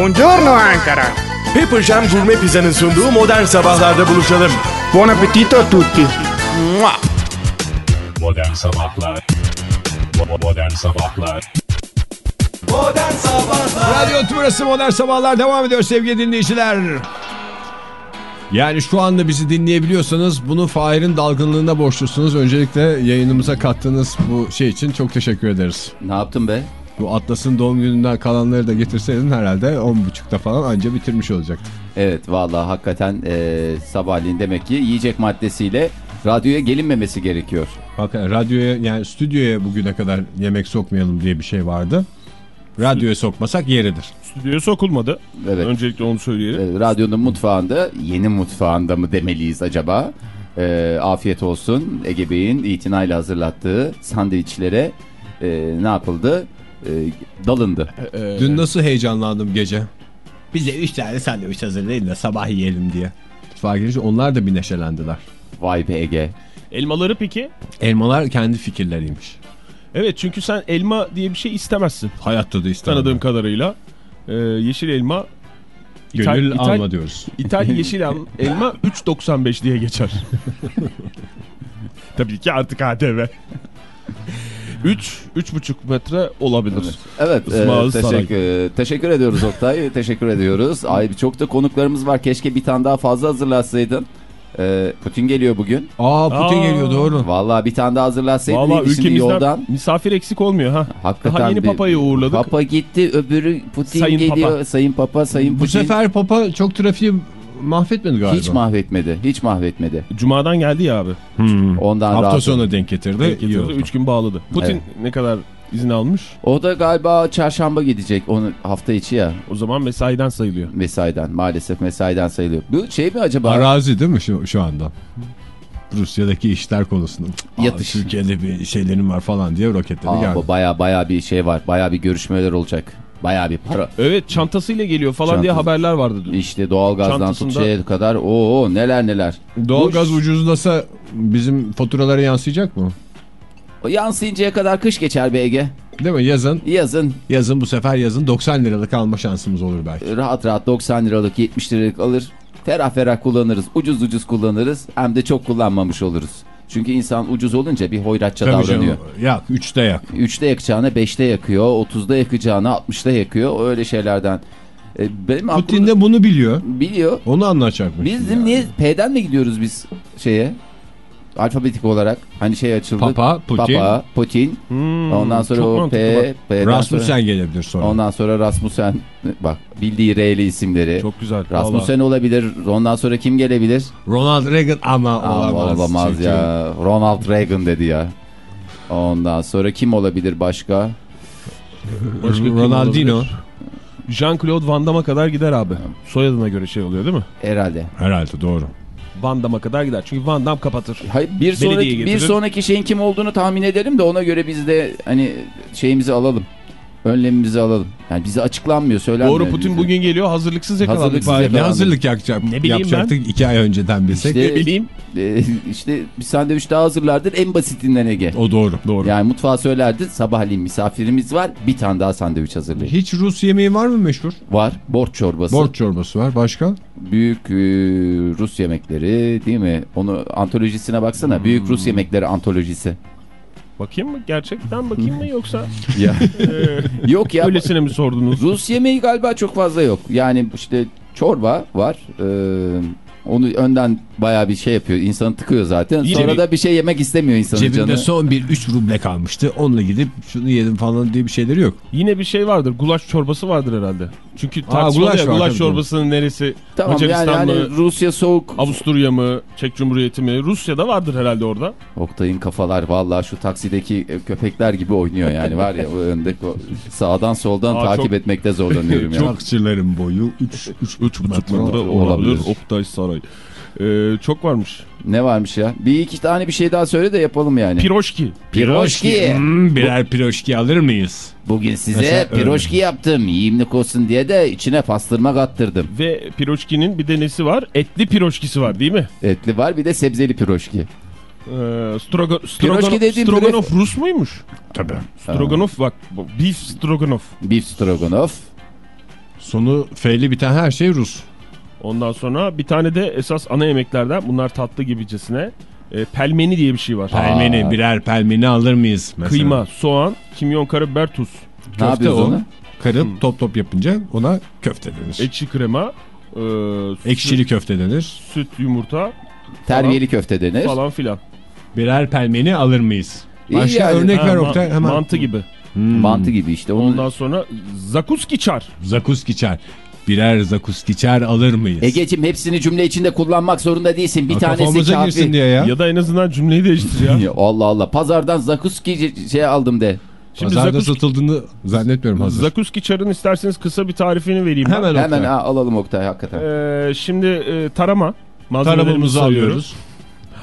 Buongiorno Ankara. Pepper Jam Gourmet Pizza'nın sunduğu modern sabahlarda buluşalım. Buon appetito a tutti. Mua! Modern Sabahlar Bo- Modern Sabahlar Radyo Tümrüt'ü Modern Sabahlar devam ediyor sevgili dinleyiciler. Yani şu anda bizi dinleyebiliyorsanız bunu Fahir'in dalgınlığına borçlusunuz. Öncelikle yayınımıza kattığınız bu şey için çok teşekkür ederiz. Ne yaptın be? Bu Atlas'ın doğum gününden kalanları da getirseydin herhalde 10.30'da falan anca bitirmiş olacaktık. Evet vallahi hakikaten e, sabahleyin demek ki yiyecek maddesiyle radyoya gelinmemesi gerekiyor. Bakın radyoya yani stüdyoya bugüne kadar yemek sokmayalım diye bir şey vardı. Radyoya sokmasak yeridir. Stüdyoya sokulmadı. Evet. Öncelikle onu söyleyelim. Radyonun mutfağında yeni mutfağında mı demeliyiz acaba? E, afiyet olsun Ege Bey'in itinayla hazırlattığı sandviçlere e, ne yapıldı? E, dalındı. Dün nasıl heyecanlandım gece. Bize 3 tane sandviç hazırlayın da sabah yiyelim diye. Girince onlar da bir neşelendiler. Vay be Ege. Elmaları peki? Elmalar kendi fikirleriymiş. Evet çünkü sen elma diye bir şey istemezsin. Hayatta da istemem. Tanıdığım kadarıyla. Ee, yeşil elma Gönül İthal- alma diyoruz. İthal yeşil el- elma 3.95 diye geçer. Tabii ki artık ATV. 3 3,5 metre olabilir. Evet, e, Ismail Saray. teşekkür, teşekkür ediyoruz Oktay. teşekkür ediyoruz. Ay çok da konuklarımız var. Keşke bir tane daha fazla hazırlatsaydın. E, Putin geliyor bugün. Aa Putin Aa. geliyor doğru. Vallahi bir tane daha hazırlatsaydın. Valla ülkemizden yoldan. misafir eksik olmuyor ha. Hakikaten Daha yeni bir- papayı uğurladık. Papa gitti öbürü Putin Sayın geliyor. Papa. Sayın Papa, Sayın Bu Putin. sefer Papa çok trafiği mahvetmedi galiba. hiç mahvetmedi. Hiç mahvetmedi. Cuma'dan geldi ya abi. Ondan Hafta rahat. sonu denk getirdi. iyi Getirdi. 3 gün bağladı. Putin Evet. ne kadar izin almış? O da galiba çarşamba gidecek. Onu hafta içi ya O zaman mesaiden sayılıyor. mesaiden. Maalesef mesaiden sayılıyor. Bu şey mi acaba? Arazi değil mi şu, şu anda? Rusya'daki işler konusunda. Aa, Yatış. Türkiye'de bir şeylerim var falan diye roketleri Aa, geldi. bu baya baya bir şey var. Baya bir görüşmeler olacak. Baya bir para. Evet çantasıyla geliyor falan diye Çantası. haberler vardı dün. İşte doğalgazdan Çantasında- tut şeye kadar. Oo neler neler. Doğalgaz ucuzlasa bizim faturalara yansıyacak mı? O yansıyıncaya kadar kış geçer be Ege. Değil mi? Yazın Yazın yazın bu sefer yazın 90 liralık alma şansımız olur belki. rahat rahat 90 liralık 70 liralık alır. Ferah ferah kullanırız. Ucuz ucuz kullanırız. Hem de çok kullanmamış oluruz. Çünkü insan ucuz olunca bir hoyratça Tabii davranıyor. canım. Yak 3'te yak. 3'te yakacağına 5'te yakıyor. 30'da yakacağına 60'da yakıyor. Öyle şeylerden. E, benim Putin aklımda de bunu biliyor. biliyor. Onu anlatacakmış. Bizim niye P'den mi gidiyoruz biz şeye? Alfabetik olarak. Hani şey açıldı. Papa, Putin. Papa, Putin. Hmm, Ondan sonra o P, bak. P'den sonra, Rasmussen gelebilir sonra. ondan sonra Rasmussen. Bak bildiği R'li isimleri. Çok güzel. Rasmussen olabilir. Ondan sonra kim gelebilir? Ronald Reagan ama Aa, olamaz. olamaz Çünkü ya. Ronald Reagan dedi ya. Ondan sonra kim olabilir başka? Başka Ronaldinho. Jean-Claude Van Damme'a kadar gider abi. Soyadına göre şey oluyor değil mi? Herhalde. Herhalde doğru. Van Damme'a kadar gider. Çünkü Van Damme kapatır. Hayır, bir sonraki bir sonraki şeyin kim olduğunu tahmin edelim de ona göre biz de hani şeyimizi alalım. Önlemimizi alalım. Yani bize açıklanmıyor, söylenmiyor. Doğru Putin bize. bugün geliyor hazırlıksız yakalandık. Hazırlıksız yakalandık. Ne hazırlık yapacak, Ne bileyim yapacaktık iki ay önceden bilsek. İşte- Ne bileyim. Ee, işte bir sandviç daha hazırlardır en basitinden Ege. O doğru. Doğru. Yani mutfağa söylerdi sabahleyin misafirimiz var bir tane daha sandviç hazırlayın. Hiç Rus yemeği var mı meşhur? Var borç çorbası. Borç çorbası var. Başka? Büyük e, Rus yemekleri değil mi? Onu antolojisine baksana. Büyük Rus yemekleri antolojisi. Bakayım mı? Gerçekten bakayım mı yoksa Ya. Yok ya. öylesine mi sordunuz? Rus yemeği galiba çok fazla yok. Yani işte çorba var. Ee, onu önden bayağı bir şey yapıyor. İnsanı tıkıyor zaten. Yine Sonra bir- da bir şey yemek istemiyor insanın Cebimde canı. son bir 3 ruble kalmıştı. Onunla gidip şunu yedim falan diye bir şeyleri yok. Yine bir şey vardır. Gulaş çorbası vardır herhalde. Çünkü Aa, tartışmalı gulaş ya var, gulaş çorbasının neresi? Tamam yani Macaristan hani mı? Rusya soğuk. Avusturya mı? Çek Cumhuriyeti mi? Rusya'da vardır herhalde orada. Oktay'ın kafalar vallahi şu taksideki köpekler gibi oynuyor yani var ya o öndeki o sağdan soldan Aa, takip çok- etmekte zorlanıyorum ya. Taksirlerin boyu 3 3 metre olabilir. olabilir. Oktay Saray. Ee, çok varmış. Ne varmış ya? Bir iki tane bir şey daha söyle de yapalım yani. Piroşki. Piroşki. Hmm, birer piroşki alır mıyız? Bugün size Mesela öyle. piroşki yaptım. Yiyimlik olsun diye de içine pastırma kattırdım. Ve piroşkinin bir de nesi var? Etli piroşkisi var değil mi? Etli var bir de sebzeli piroşki. Ee, stroganov, dediğim Stroganoff Rus muymuş? Tabii. Stroganoff bak. Beef Stroganoff. Beef stroganoff. Sonu F'li biten her şey Rus. Ondan sonra bir tane de esas ana yemeklerden bunlar tatlı gibicesine e, pelmeni diye bir şey var. Pelmeni birer pelmeni alır mıyız mesela? Kıyma, soğan, kimyon, karabiber, tuz, Ne Köfte o. onu? Karıp top top yapınca ona köfte denir. ekşi krema, e, Ekşili köfte denir. süt, süt, yumurta Terbiyeli köfte denir. falan filan. Birer pelmeni alır mıyız? İyi Başka yani. örnek Ha, ver Oktay hemen. Mantı gibi. Hmm. Mantı gibi işte. Onu... Ondan sonra zakuski çar. Zakuskiçer. Birer zakuskiçer alır mıyız? Egeciğim hepsini cümle içinde kullanmak zorunda değilsin. Bir Ha, tanesi Kafamıza girsin kafi. diye ya. Ya da en azından cümleyi değiştir ya. Allah Allah. Pazardan zakuski şey aldım de. Şimdi Pazarda zakuski, satıldığını zannetmiyorum hazır. zakuski çarın isterseniz kısa bir tarifini vereyim. ben. Hemen Hemen Oktay. ha, alalım Oktay hakikaten. Ee, şimdi e, tarama. Malzemelerimizi Taramamızı alıyoruz.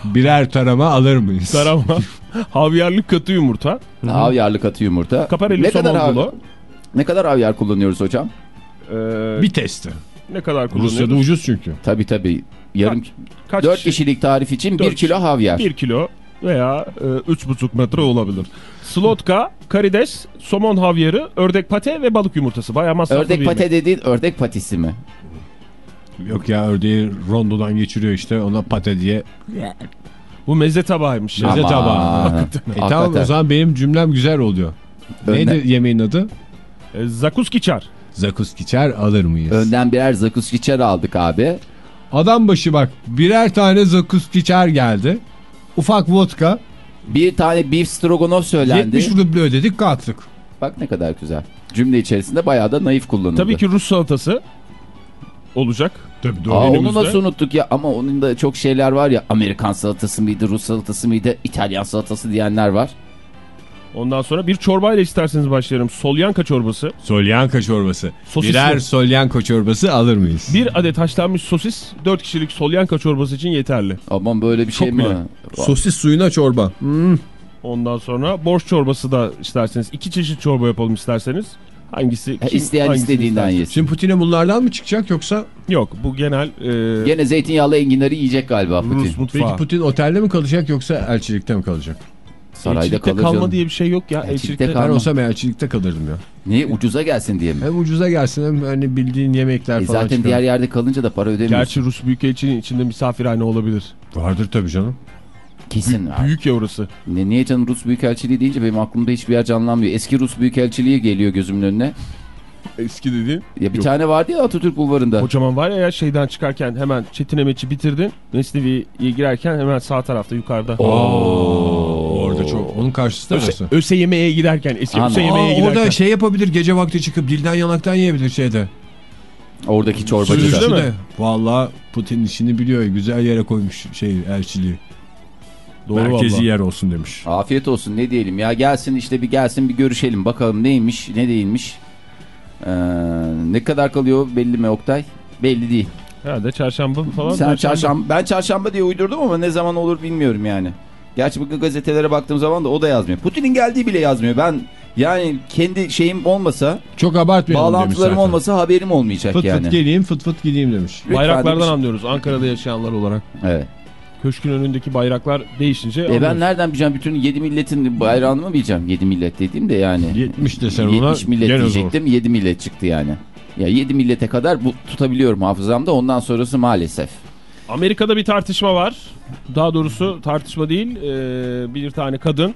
Birer tarama alır mıyız? Tarama. Havyarlı katı yumurta. Havyarlı katı yumurta. Kaparelli ne kadar somon bulo. Ne kadar havyar kullanıyoruz hocam? Ee, Bir testi. ne kadar kullanıyoruz? Rusya'da ucuz çünkü. Tabii tabii. Yarım Kaç 4 kişi? kişilik tarif için 1 Dört kilo havyar. 1 kilo veya e, 3,5 metre olabilir. Slotka, karides, somon havyarı, ördek pate ve balık yumurtası. Bayağı masraflı Ördek pate yemek. dediğin ördek patisi mi? Yok ya ördeği rondodan geçiriyor işte ona pate diye. Bu meze tabağıymış. Meze Aman. tabağı. E tamam o zaman benim cümlem güzel oluyor. Önden- Neydi yemeğin adı? E, zakuski çar. Zakuskiçer alır mıyız? Önden birer zakuskiçer aldık abi. Adam başı bak birer tane zakuskiçer geldi. Ufak vodka. Bir tane beef stroganoff söylendi. 70 ruble ödedik kalktık. Bak ne kadar güzel. Cümle içerisinde bayağı da naif kullanıldı. Tabii ki Rus salatası olacak. Tabii Aa, onu nasıl unuttuk ya ama onun da çok şeyler var ya Amerikan salatası mıydı Rus salatası mıydı İtalyan salatası diyenler var. Ondan sonra bir çorbayla isterseniz başlayalım. Solyanka çorbası. Solyanka çorbası. Sosis birer mi? solyanka çorbası alır mıyız? Bir adet haşlanmış sosis 4 kişilik solyanka çorbası için yeterli. Aman böyle bir şey Çok mi? mu? Sosis suyuna çorba. Ondan sonra borş çorbası da isterseniz iki çeşit çorba yapalım isterseniz. Hangisi Ha, kim, isteyen hangisini istediğinden isterse. yesin. Şimdi Putin'e bunlardan mı çıkacak yoksa? Yok bu genel e, Gene zeytinyağlı enginarı yiyecek galiba Putin. Rus mutfağı. Peki Putin otelde mi kalacak yoksa elçilikte mi kalacak? Sarayda Elçilikte kalır kalma canım. diye bir şey yok ya. Elçilikte Elçilikte, kal- Ben Kalma. olsam elçilikte kalırdım ya. Niye ucuza gelsin diye mi? Hem ucuza gelsin hem hani bildiğin yemekler E falan zaten çıkar. diğer yerde kalınca da para ödemiyorsun. Gerçi Rus Büyükelçiliğin içinde misafirhane olabilir. Vardır tabii canım. Kesin var. Büyük ya orası. Ne, niye canım Rus Büyükelçiliği deyince benim aklımda hiçbir yer canlanmıyor. Eski Rus Büyükelçiliği geliyor gözümün önüne. Eski dediğin. Ya bir Yok. tane vardı ya Atatürk Bulvarı'nda. Kocaman var ya, ya şeyden çıkarken hemen Çetin Emeç'i bitirdin. Mesnevi'ye girerken hemen sağ tarafta yukarıda. Orada çok. Onun karşısı da Öse, orası. öse yemeğe giderken eski Anladım. öse yemeğe giderken. orada şey yapabilir gece vakti çıkıp dilden yanaktan yiyebilir şeyde. Oradaki çorbacı da. mi? de. Valla Putin işini biliyor. Güzel yere koymuş şey elçiliği. Doğru Merkezi valla. yer olsun demiş. Afiyet olsun ne diyelim ya gelsin işte bir gelsin bir görüşelim bakalım neymiş ne değilmiş. Ee, ne kadar kalıyor belli mi Oktay? Belli değil. Herhalde çarşamba falan. Sen çarşamba. ben çarşamba diye uydurdum ama ne zaman olur bilmiyorum yani. Gerçi bu gazetelere baktığım zaman da o da yazmıyor. Putin'in geldiği bile yazmıyor. Ben yani kendi şeyim olmasa, Çok abartmayalım bağlantılarım olmasa haberim olmayacak Fıt yani. fıt geleyim fıt fıt gideyim demiş. Lütfen Bayraklardan demiş. anlıyoruz Ankara'da yaşayanlar olarak. Evet. Köşkün önündeki bayraklar değişince E ben nereden bileceğim bütün 7 milletin bayrağını mı bileceğim? 7 millet dediğim de yani. 70 desen ona 70 millet gene zor. diyecektim 7 millet çıktı yani. Ya 7 millete kadar bu tutabiliyorum hafızamda ondan sonrası maalesef. Amerika'da bir tartışma var. Daha doğrusu tartışma değil. e, bir tane kadın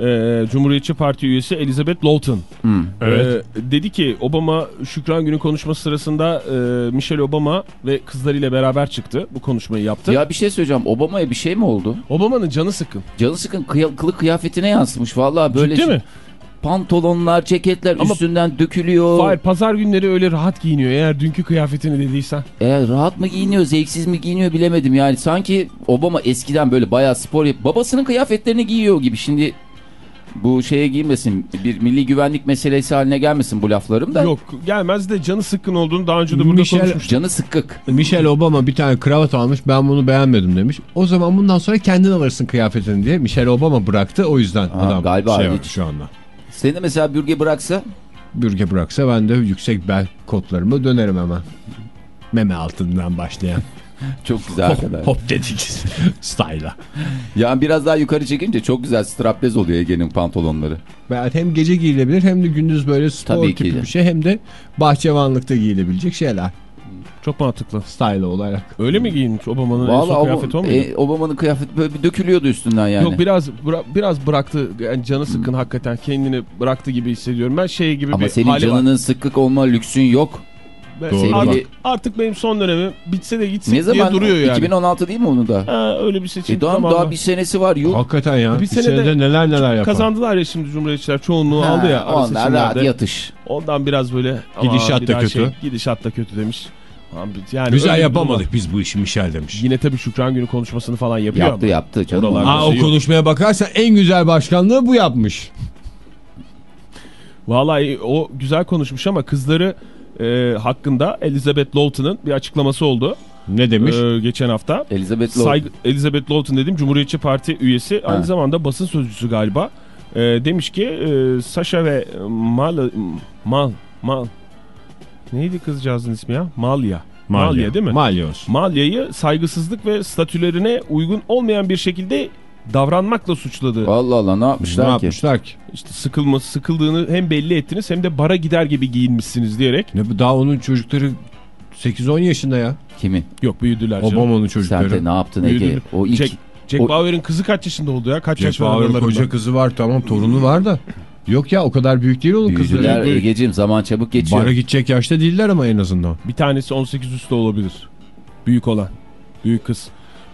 e, Cumhuriyetçi Parti üyesi Elizabeth Lawton. Hmm. Evet. E, dedi ki Obama Şükran Günü konuşması sırasında e, Michelle Obama ve kızlarıyla beraber çıktı. Bu konuşmayı yaptı. Ya bir şey söyleyeceğim Obama'ya bir şey mi oldu? Obama'nın canı sıkın. Canı sıkın kıya- kılık kıyafetine yansımış vallahi böyle Ciddi mi? Pantolonlar ceketler Ama- üstünden dökülüyor. Hayır pazar günleri öyle rahat giyiniyor eğer dünkü kıyafetini dediysen. E, rahat mı giyiniyor zevksiz mi giyiniyor bilemedim yani sanki Obama eskiden böyle bayağı spor yap babasının kıyafetlerini giyiyor gibi şimdi bu şeye giymesin bir milli güvenlik meselesi haline gelmesin bu laflarım da Yok gelmez de canı sıkkın olduğunu daha önce de burada Michelle- konuşmuştuk. canı sıkkık. Michelle Obama bir tane kravat almış ben bunu beğenmedim demiş. O zaman bundan sonra kendin alırsın kıyafetini diye Michelle Obama bıraktı o yüzden Ha, adam galiba şey yaptı şu anda. Seni de mesela bürge bıraksa Bürge bıraksa ben de yüksek bel kotlarımı dönerim hemen. Meme altından başlayan. çok güzel arkadaş. Hop dedik style'a. Yani biraz daha yukarı çekince çok güzel straplez oluyor Ege'nin pantolonları. Yani hem gece giyilebilir hem de gündüz böyle spor Tabii ki tipi de. bir şey hem de bahçıvanlıkta giyilebilecek şeyler. Çok mantıklı. Style olarak. Öyle mi giyinmiş Obama'nın en Vallahi son kıyafeti o muydu? e, Obama'nın kıyafeti böyle bir dökülüyordu üstünden yani. Yok biraz bıra- biraz bıraktı yani canı sıkkın hakikaten kendini bıraktı gibi hissediyorum. Ben şey gibi Ama bir senin hali var. canının sıkık olma lüksün yok. Ben- Doğru. artık, Sevgili- artık benim son dönemim bitse de gitsin Ne diye zaman? duruyor yani. 2016 değil mi onun da? Ha, öyle bir seçim E daha, tamam daha bir senesi var. Yok. Hakikaten ya. Bir Bir, senede senede neler neler yapar. Kazandılar ya şimdi Cumhuriyetçiler çoğunluğu Ha, aldı ya Onlar rahat yatış. Ondan biraz böyle Gidişat da daha kötü. Şey, gidişat da kötü demiş. Yani Güzel yapamadık biz bu işi Michel demiş. Yine tabii Şükran Günü konuşmasını falan yapıyor Yaptı ama. yaptı canım. Oralarda- Aa, o yok. konuşmaya bakarsan en güzel başkanlığı bu yapmış. Vallahi o güzel konuşmuş ama kızları e, hakkında Elizabeth Lawton'ın bir açıklaması oldu. Ne demiş? e, geçen hafta. Elizabeth Lawton. Saygı, Elizabeth Lawton dedim Cumhuriyetçi Parti üyesi aynı Ha. zamanda basın sözcüsü galiba. E, demiş ki e, Sasha ve Mal Mal Mal neydi kızcağızın ismi ya? Malya. Malya, değil mi? Malya olsun. Malya'yı saygısızlık ve statülerine uygun olmayan bir şekilde davranmakla suçladı. Allah Allah ne Ne yapmışlar ki? yapmışlar ki? İşte sıkılması, sıkıldığını hem belli ettiniz hem de bara gider gibi giyinmişsiniz diyerek. Ne bu daha onun çocukları 8-10 yaşında ya. Kimin? Yok büyüdüler canım. Obama'nın Sen çocukları. de ne yaptın Ege? O ilk... Jack, Jack o- Bauer'ın kızı kaç yaşında oldu ya? Kaç yaş Jeff var Bauer'ın koca kızı var tamam torunu var da. Yok ya o kadar büyük değil onun Büyüdüler kızları. Ege'ciğim zaman çabuk geçiyor. Bara gidecek yaşta değiller ama en azından. Bir tanesi 18 üstü olabilir. Büyük olan. Büyük kız.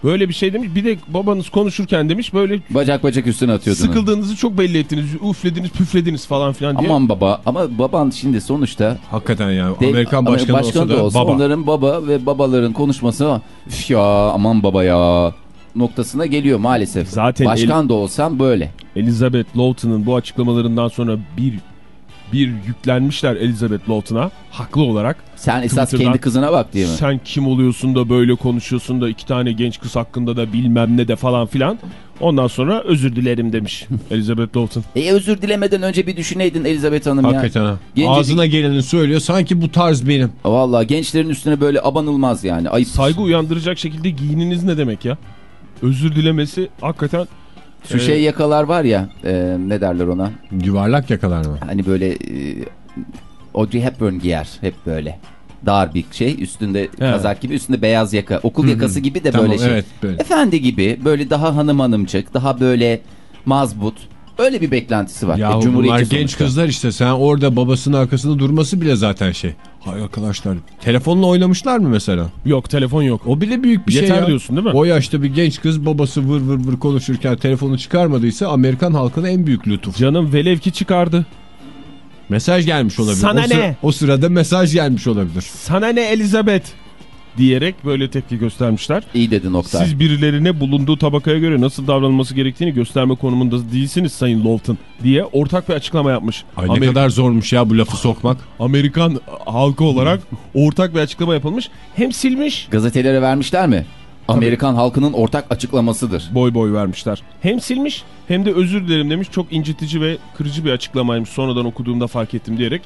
Böyle bir şey demiş. Bir de babanız konuşurken demiş böyle Bacak bacak üstüne atıyordun. sıkıldığınızı çok belli ettiniz. Uflediniz püflediniz falan filan diye. Aman baba ama baban şimdi sonuçta Hakikaten ya. de- Amerikan Amer- başkanı, olsa da olsa baba. onların baba ve babaların konuşması "Üf ya aman baba ya noktasına geliyor maalesef. Zaten Başkan da olsam böyle. Elizabeth Lawton'ın bu açıklamalarından sonra bir bir yüklenmişler Elizabeth Lawton'a haklı olarak. Sen esas kendi kızına bak diye mi? Sen kim oluyorsun da böyle konuşuyorsun da iki tane genç kız hakkında da bilmem ne de falan filan. Ondan sonra özür dilerim demiş Elizabeth Lawton. E özür dilemeden önce bir düşüneydin Elizabeth Hanım ya. Hakikaten ha. Ağzına geleni söylüyor. Sanki bu tarz benim. Vallahi gençlerin üstüne böyle abanılmaz yani. Ayıp. Saygı uyandıracak şekilde giyininiz ne demek ya? Özür dilemesi hakikaten Şu şey yakalar var ya e, ne derler ona? Yuvarlak yakalar mı? Hani böyle e, Audrey Hepburn giyer hep böyle. Dar bir şey üstünde kazak gibi üstünde beyaz yaka. Okul yakası gibi de Tamam böyle şey. evet böyle. Efendi gibi böyle daha hanım hanımcık daha böyle mazbut. Öyle bir beklentisi var. Ya E, bunlar genç sonuçta. kızlar işte sen orada babasının arkasında durması bile zaten şey. Hay arkadaşlar telefonla oynamışlar mı mesela? yok telefon yok. O bile büyük bir Yeter şey ya. diyorsun değil mi? O yaşta bir genç kız babası vır vır vır konuşurken telefonu çıkarmadıysa Amerikan halkına en büyük lütuf. Canım velev ki çıkardı. Mesaj gelmiş olabilir. Sana o, sıra- ne? o sırada mesaj gelmiş olabilir. Sana ne Elizabeth diyerek böyle tepki göstermişler. İyi dedin Oktay. Siz birilerine bulunduğu tabakaya göre nasıl davranılması gerektiğini gösterme konumunda değilsiniz Sayın Lawton diye ortak bir açıklama yapmış. Ay ne Amerika- kadar zormuş ya bu lafı sokmak. Amerikan halkı olarak ortak bir açıklama yapılmış. Hem silmiş Gazetelere vermişler mi? Amerikan halkının ortak açıklamasıdır. boy boy vermişler. Hem silmiş hem de özür dilerim demiş. Çok incitici ve kırıcı bir açıklamaymış. Sonradan okuduğumda fark ettim diyerek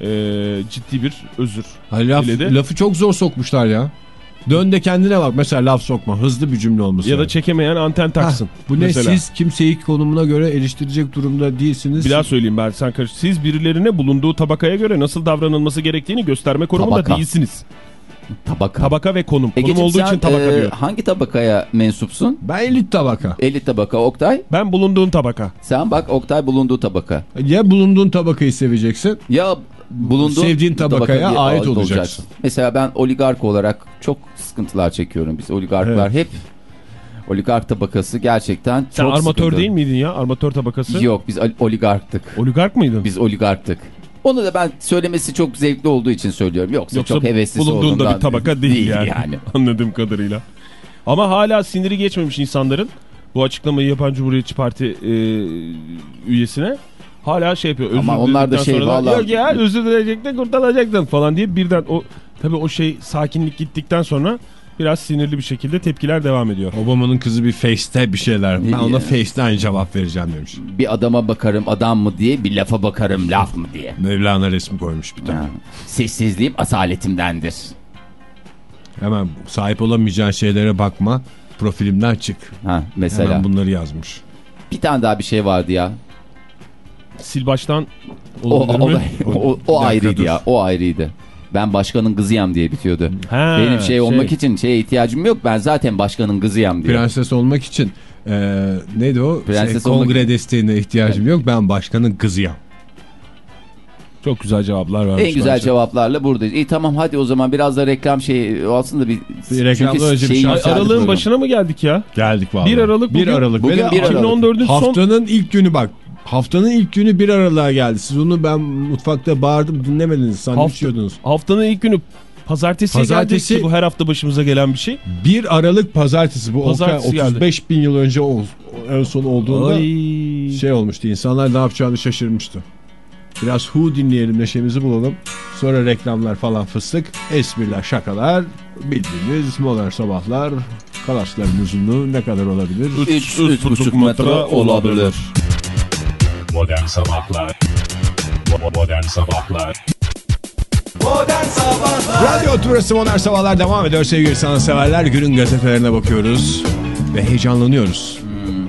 eee, ciddi bir özür. Ha, laf, Diledi. lafı çok zor sokmuşlar ya. Dön de kendine bak. Mesela laf sokma. Hızlı bir cümle olması. Ya da çekemeyen anten taksın. Hah, bu ne mesela. siz kimseyi konumuna göre eleştirecek durumda değilsiniz. Bir daha söyleyeyim ben sen karış. Siz birilerine bulunduğu tabakaya göre nasıl davranılması gerektiğini gösterme konumunda Tabaka. değilsiniz. Tabaka. Tabaka ve konum. Konum Egeciğim, olduğu sen, için tabaka e, diyor. hangi tabakaya mensupsun? Ben elit tabaka. Elit tabaka Oktay. Ben bulunduğum tabaka. Sen bak Oktay bulunduğu tabaka. Ya bulunduğun tabakayı seveceksin. Ya bulunduğun Sevdiğin tabakaya tabakaya ait olacaksın. Mesela ben oligark olarak çok sıkıntılar çekiyorum. Biz oligarklar hep oligark tabakası gerçekten Sen çok armatör sıkıntı. değil miydin ya? Armatör tabakası. Yok biz ol- oligarktık. Oligark mıydın? Biz oligarktık. Onu da ben söylemesi çok zevkli olduğu için söylüyorum. Yoksa, Yoksa çok bulunduğunda olduğundan bir tabaka değil, yani. yani. Anladığım kadarıyla. Ama hala siniri geçmemiş insanların bu açıklamayı yapan Cumhuriyetçi Parti e, üyesine hala şey yapıyor. Özür Ama onlar da şey vallahi- Yok ya özür dileyecektin kurtulacaktın falan diye birden o tabii o şey sakinlik gittikten sonra biraz sinirli bir şekilde tepkiler devam ediyor. Obama'nın kızı bir face'te bir şeyler. Ben ona face'ten cevap vereceğim demiş. Bir adama bakarım adam mı diye bir lafa bakarım laf mı diye. Mevlana resmi koymuş bir tane. Ha. Sessizliğim asaletimdendir. Hemen sahip olamayacağın şeylere bakma. Profilimden çık. Ha, mesela Hemen bunları yazmış. bir tane daha bir şey vardı ya. Sil baştan O, olay- o, o ayrıydı dur. ya. O ayrıydı. Ben başkanın kızıyam diye bitiyordu. Ha, Benim şey olmak için şeye ihtiyacım yok. Ben zaten başkanın kızıyam diye. Prenses olmak için e, neydi o? Prenses Şey, olmak- kongre desteğine ihtiyacım yok. Ben başkanın kızıyım. Çok güzel cevaplar vermiş. En güzel bence. cevaplarla buradayız. İyi tamam hadi o zaman biraz da reklam şeyi olsun da bir... Bir reklamdan Çünkü önce bir Aralığın programı. başına mı geldik ya? Geldik vallahi. 1 Aralık 1 bugün- Aralık. bugün Ve bir Aralık. 2014'ün son Haftanın ilk günü bak. Haftanın ilk günü 1 Aralık'a geldi. Siz onu ben mutfakta bağırdım dinlemediniz. Sandviç Hafta- yiyordunuz. haftanın ilk günü pazartesi, Pazartesi- geldi ki bu her hafta başımıza gelen bir şey. 1 Aralık pazartesi. Bu Pazartesi Oktay, 35 bin yıl önce ol- en son olduğunda Ay. şey olmuştu. İnsanlar ne yapacağını şaşırmıştı. Biraz Who dinleyelim neşemizi bulalım. Sonra reklamlar falan fıstık. Espriler, şakalar. Bildiğiniz modern sabahlar. Kalasların uzunluğu ne kadar olabilir? Üç, üç buçuk metre olabilir. Modern Sabahlar Bo- Modern Sabahlar Radyo Turası Modern Sabahlar devam ediyor sevgili sanatseverler. Günün gazetelerine bakıyoruz ve heyecanlanıyoruz.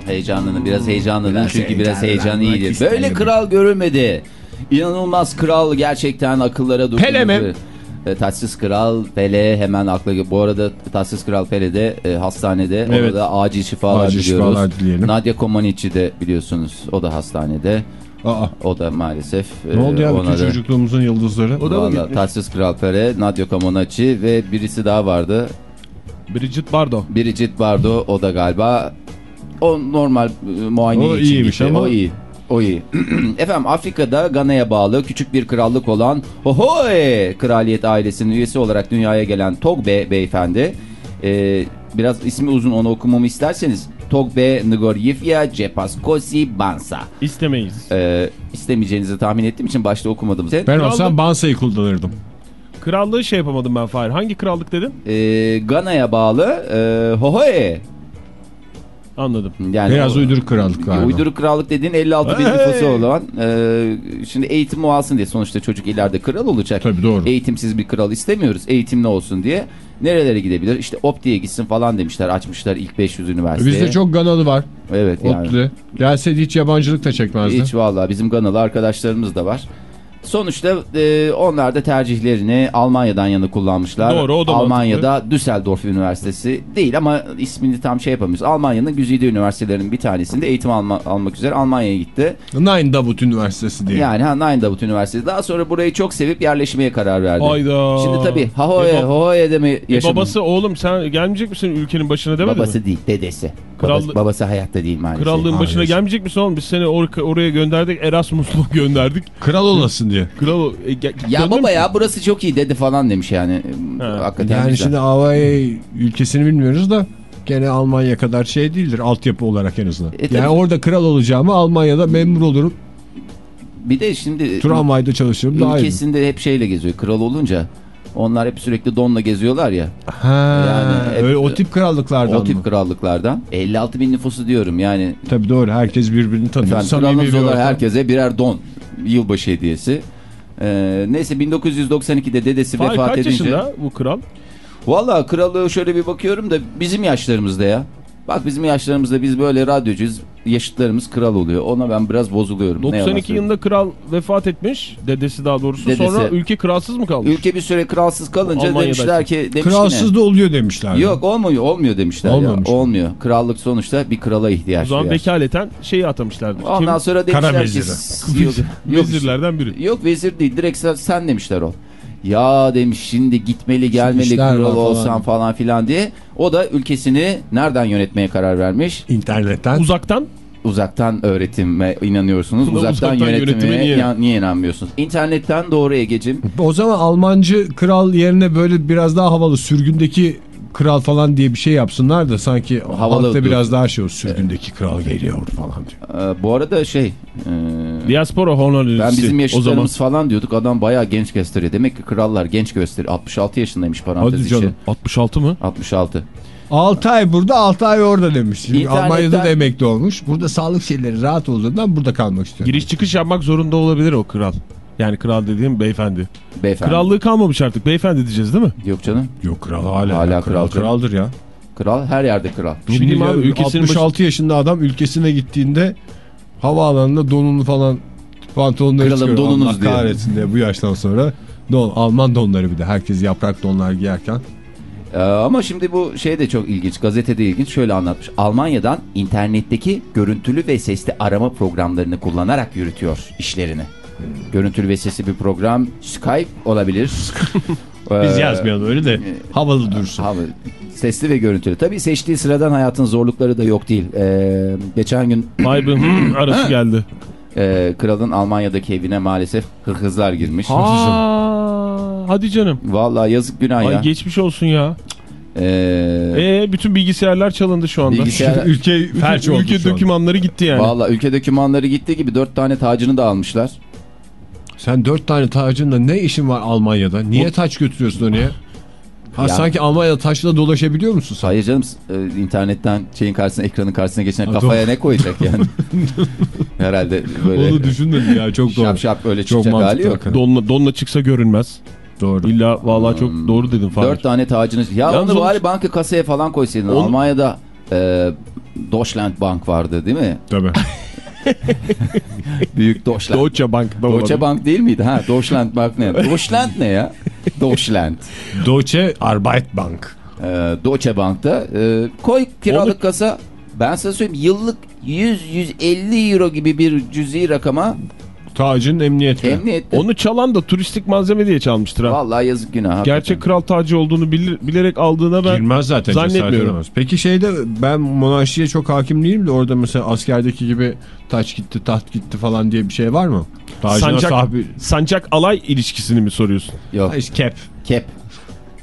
Heyecanlanın biraz heyecanlanın Biraz çünkü biraz heyecan iyidir. Böyle kral görülmedi. İnanılmaz kral gerçekten akıllara dokundu. Pele mi? E, taçsız Kral Pele hemen akla Bu arada Taçsız Kral Pele de e, hastanede. Evet. Orada acil şifalar Acil diliyoruz. şifalar dileyelim. Nadia Comaneci de biliyorsunuz o da hastanede. Aa, O da maalesef. ne oldu ya e, bütün da- çocukluğumuzun yıldızları? O da mı gitmiş? Taçsız Kral Pele, Nadia Comaneci ve birisi daha vardı. Bridget Bardot. Brigitte Bardot o da galiba o normal e, muayene O için iyiymiş gitti. ama- O iyi. O iyi. Efendim Afrika'da Gana'ya bağlı küçük bir krallık olan Hohoe kraliyet ailesinin üyesi olarak dünyaya gelen Togbe beyefendi. e, biraz ismi uzun onu okumamı isterseniz Togbe Ngoryifya Cepaskosi Bansa. İstemeyiz. E, istemeyeceğinizi tahmin ettiğim için başta okumadım. Sen, Ben Krallık- olsam Bansa'yı kullanırdım. Krallığı şey yapamadım ben Fahir. Hangi krallık dedin? e, Gana'ya bağlı e, Hohoe. Anladım. Yani Biraz o- uyduruk krallık galiba. Uyduruk krallık dediğin 56 bin Hey! nüfusu olan e, şimdi eğitim alsın diye sonuçta çocuk ileride kral olacak. Tabii doğru. Eğitimsiz bir kral istemiyoruz. Eğitimli olsun diye. Nerelere gidebilir? İşte Opti'ye gitsin falan demişler. Açmışlar ilk 500 üniversiteye. Bizde çok Ganalı var. Evet yani. Otlu. Gelseydi hiç yabancılık da çekmezdi. Hiç vallahi bizim Ganalı arkadaşlarımız da var. Sonuçta e, onlar da tercihlerini Almanya'dan yana kullanmışlar. Doğru, o da Almanya'da Düsseldorf Üniversitesi değil ama ismini tam şey yapamıyoruz. Almanya'nın güzide üniversitelerinin bir tanesinde eğitim alma- almak üzere Almanya'ya gitti. Nine Davut Üniversitesi diye. Yani ha Nine Davut Üniversitesi. Daha sonra burayı çok sevip yerleşmeye karar verdi. Ayda. Şimdi tabii Hahoye, E, bab- Hahoye'de mi E, yaşamış? babası oğlum sen gelmeyecek misin ülkenin başına demedi babası mi? değil, dedesi. Krallı- Babası, babası hayatta değil maalesef. Krallığın başına Maalesef. gelmeyecek misin oğlum? Biz seni or- oraya gönderdik. Erasmus'lu gönderdik. Kral olasın diye. Kral o- e, Ya baba ya burası çok iyi dedi falan demiş yani. Ha. Hakikaten Yani güzel. şimdi Hawaii ülkesini bilmiyoruz da gene Almanya kadar şey değildir altyapı olarak en azından. E, tabii. yani orada kral olacağımı Almanya'da memur olurum. Bir de şimdi Tramvayda çalışırım daha iyi. ülkesinde hep şeyle geziyor. Kral olunca onlar hep sürekli donla geziyorlar ya. Ha, Yani hep- öyle o tip krallıklardan o tip mı? krallıklardan. 56 bin nüfusu diyorum yani. Tabii doğru herkes birbirini tanıyor. Efendim, Samimi kralınız bir olan ortam. herkese birer don. Yılbaşı hediyesi. Ee, neyse 1992'de dedesi Fahir vefat kaç edince. yaşında bu kral? Valla kralı şöyle bir bakıyorum da bizim yaşlarımızda ya. Bak bizim yaşlarımızda biz böyle radyocuyuz. Yaşıtlarımız kral oluyor. Ona ben biraz bozuluyorum. Ne yalan 92 söyleyeyim. yılında kral vefat etmiş. Dedesi daha doğrusu. Dedesi. Sonra ülke kralsız mı kalmış? Ülke bir süre kralsız kalınca Almanya'da demişler ki demiş ki ne? Kralsız da oluyor demişler. Yok olmuyor olmuyor demişler Olmamış ya. Olmuyor. Krallık sonuçta bir krala o ihtiyaç zaman duyar. vekaleten şeyi atamışlardır. Ondan sonra demişler Kara ki yok, yok, Vezirlerden biri. yok vezir değil direkt sen, sen demişler o. Ya demiş şimdi gitmeli gelmeli kral falan. olsan falan filan diye. O da ülkesini nereden yönetmeye karar vermiş? İnternetten. Uzaktan Uzaktan öğretime inanıyorsunuz. Uzaktan, uzaktan yönetime, yönetime niye? niye? niye inanmıyorsunuz? İnternetten doğru Ege'cim. O zaman Almancı kral yerine böyle biraz daha havalı sürgündeki kral falan diye bir şey yapsınlar da sanki Havalı halkta biraz daha şey olsun. Sürgündeki kral geliyor falan diyor. Ee, bu arada şey... e, diaspora honorlarisi. ben bizim o zaman. falan diyorduk. Adam bayağı genç gösteriyor. Demek ki krallar genç gösteriyor. 66 yaşındaymış parantez Hadi içi. canım. 66 mı? 66. 6 ay burada 6 ay orada demiş. İnternetten- Almanya'da da emekli olmuş. Burada sağlık şeyleri rahat olduğundan burada kalmak istiyor. Giriş çıkış yapmak zorunda olabilir o kral. Yani kral dediğim beyefendi. Beyefendi. Krallığı kalmamış artık. Beyefendi diyeceğiz değil mi? Yok canım. Yok kral hala. Hala ya. kral. kraldır ya. Kral her yerde kral. Ne bileyim abi, ülkesinin 66 yaşında adam ülkesine gittiğinde havaalanında donunu falan Pantolonları Kralım çıkarıyor. donunuz Allah diye. kahretsin diye bu yaştan sonra. Don, Alman donları bir de. Herkes yaprak donlar giyerken. Ee, ama şimdi bu şey de çok ilginç. Gazetede ilginç. Şöyle anlatmış. Almanya'dan internetteki görüntülü ve sesli arama programlarını kullanarak yürütüyor işlerini. Görüntülü ve sesli bir program Skype olabilir. Biz Ee, yazmayalım öyle de havalı dursun. Abi, sesli ve görüntülü. Tabii seçtiği sıradan hayatın zorlukları da yok değil. Ee, geçen gün Vay be arası geldi. e, kralın Almanya'daki evine maalesef hırkızlar girmiş. Aa, hadi canım. Vallahi yazık günah Ay ya. geçmiş olsun ya. Ee, Ee, bütün bilgisayarlar çalındı şu anda. Bilgisayar- Ülke felç Bütün oldu ülke şu an. dokümanları gitti yani. Vallahi ülke dokümanları gitti gibi dört tane tacını da almışlar. Sen dört tane tacınla ne işin var Almanya'da? Niye taç götürüyorsun oraya? Ha, Ya. sanki Almanya'da taşla dolaşabiliyor musun sen? Hayır canım e, internetten şeyin karşısına ekranın karşısına geçen kafaya ne koyacak yani? Herhalde böyle Onu düşünmedim ya çok doğru. şap şap öyle Çok çıkacak hali yok. Donla, donla çıksa görünmez. Doğru. İlla vallahi çok doğru dedin Fahir. Dört tane tacınız. Ya Yalnız onu onu- bari banka kasaya falan koysaydın. Onu- Almanya'da e, Deutschland Bank vardı değil mi? Tabii. Büyük Deutschland. Deutsche Bank. Deutsche Bank değil miydi? Ha Deutschland Bank ne? Deutschland ne ya? Deutschland. Deutsche Arbeitbank. E, Deutsche Bank'ta e, koy kiralık Onu- kasa. Ben sana söyleyeyim yıllık 100-150 euro gibi bir cüzi rakama Tacın emniyeti. emniyette. Onu çalan da turistik malzeme diye çalmıştır ha. Vallahi yazık günah. hakikaten. Gerçek kral tacı olduğunu bilir- bilerek aldığına ben Girmez zaten zannetmiyorum. Peki şeyde ben monarşiye çok hakim değilim de orada mesela askerdeki gibi taç gitti taht gitti falan diye bir şey var mı? Tacına Sancak, sahibi... sancak alay ilişkisini mi soruyorsun? Yok. Ha, işte Kep. Kep.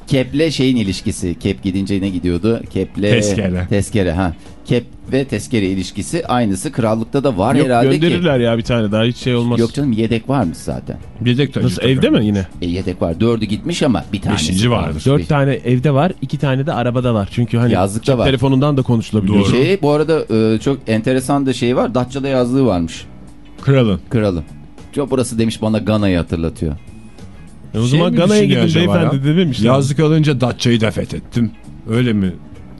Kep'le şeyin ilişkisi. Kep gidince ne gidiyordu? Kep'le... Tezkere. Tezkere ha. Kep ve tezkere ilişkisi aynısı krallıkta da var Yok herhalde ki. gönderirler ya bir tane daha hiç şey olmaz. Yok canım yedek varmış zaten. Yedek tacı. Nasıl tabii. evde mi yine? E, yedek var. Dördü gitmiş ama bir tanesi Beşinci vardır. Dört tane evde var, iki tane de arabada var. Çünkü hani Yazlıkta var. telefonundan da konuşulabiliyor. Doğru. Şey, bu arada e, çok enteresan da şey var. Datça'da yazlığı varmış. Kralın. Kralın. Çok burası demiş bana Gana'yı hatırlatıyor. E o Şey zaman Gana'ya gidin beyefendi ya? dememişler. Yazlık alınca Datça'yı da fethettim. Öyle mi?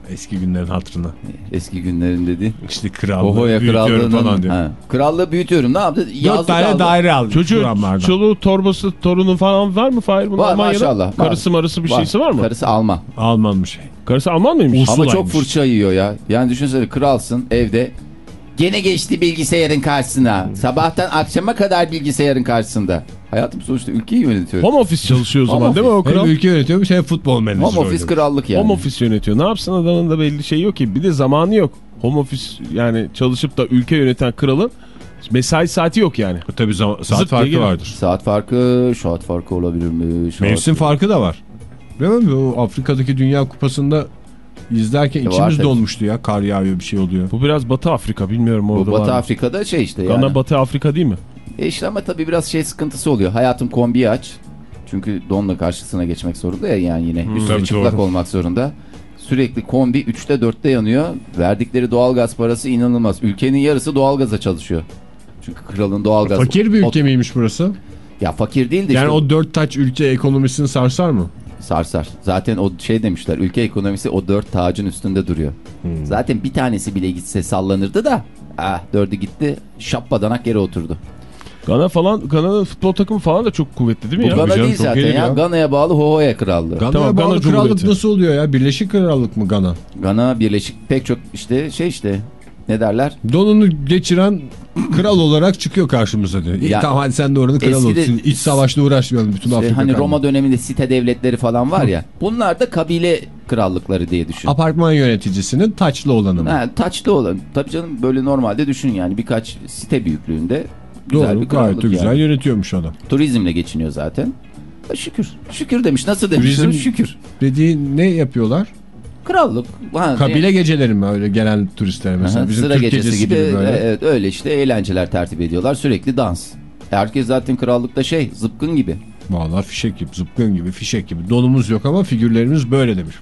Eski günlerin hatırına. Eski günlerin dedi. İşte krallığı Ohoya büyütüyorum falan diyor. Ha. Krallığı büyütüyorum. Ne yaptı? Dört Yazlık tane aldı. daire aldı. Çocuğu, çoluğu, torbası, torunu falan var mı Fahir? bunun Var Almanya'da? maşallah. var. Karısı marısı bir şeysi var mı? Karısı Alman. Alman bir şey. Karısı Alman mıymış? Us- Ama çok fırça yiyor ya. Yani düşünsene kralsın evde. Gene geçti bilgisayarın karşısına. Sabahtan akşama kadar bilgisayarın karşısında. Hayatım sonuçta ülkeyi yönetiyor. Home office çalışıyor o zaman Home değil mi o Hem kral? ülke yönetiyormuş hem futbol menajeri. Home office oynuyormuş. krallık yani. Home office yönetiyor. Ne yapsın adamın da belli şey yok ki. Bir de zamanı yok. Home office yani çalışıp da ülke yöneten kralın mesai saati yok yani. Tabii zaman, saat Zıp farkı gelir. vardır. Saat farkı, saat farkı olabilir mi? Saat- Mevsim farkı da var. Değil mi? O Afrika'daki Dünya Kupası'nda izlerken E, var içimiz tabii. dolmuştu ya. Kar yağıyor bir şey oluyor. Bu biraz Batı Afrika bilmiyorum Bu orada Batı var mı? Afrika'da şey işte yani. Gana Batı Afrika değil mi? E işte ama tabii biraz şey sıkıntısı oluyor. Hayatım kombiyi aç. Çünkü donla karşısına geçmek zorunda ya yani yine. Üstü tabii çıplak doğru. olmak zorunda. Sürekli kombi 3'te 4'te yanıyor. Verdikleri doğalgaz parası inanılmaz. Ülkenin yarısı doğalgaza çalışıyor. Çünkü kralın doğalgaz... Fakir bir O- ülke miymiş burası? Ya fakir değil de Yani işte o dört taç ülke ekonomisini sarsar mı? sarsar. Zaten o şey demişler ülke ekonomisi o dört tacın üstünde duruyor. Hmm. Zaten bir tanesi bile gitse sallanırdı da ah dördü gitti şappadanak yere oturdu. Gana falan Gana'nın futbol takımı falan da çok kuvvetli değil mi Bu ya? Gana canım, değil zaten ya. ya. Gana'ya bağlı Hohoya krallığı. Gana'ya Tamam, bağlı Gana krallık nasıl oluyor ya? Birleşik Krallık mı Gana? Gana Birleşik pek çok işte şey işte ne derler? Donunu geçiren kral olarak çıkıyor karşımıza diyor. Ya- tamam hadi sen de oranın kralı Eskide- olsun. İç savaşla uğraşmayalım bütün İşte Afrika. hani. Roma döneminde site devletleri falan var ya. Bunlar da kabile krallıkları diye düşün. Apartman yöneticisinin taçlı olanı mı? Ha, taçlı olan. Tabii canım böyle normalde düşün yani birkaç site büyüklüğünde güzel Doğru bir gayet de güzel yani. yönetiyormuş adam. Turizmle geçiniyor zaten. Ha, şükür. Şükür demiş. Nasıl demiş? Turizm- Şükür. Dediği ne yapıyorlar? Krallık. Ha, Kabile e, geceleri mi öyle gelen turistlere mesela? aha, Bizim sıra Türk gecesi, gecesi gibi, gibi, böyle. e, evet, öyle işte eğlenceler tertip ediyorlar. Sürekli dans. Herkes zaten krallıkta şey zıpkın gibi. Vallahi fişek gibi, zıpkın gibi, fişek gibi. Donumuz yok ama figürlerimiz böyle demiş.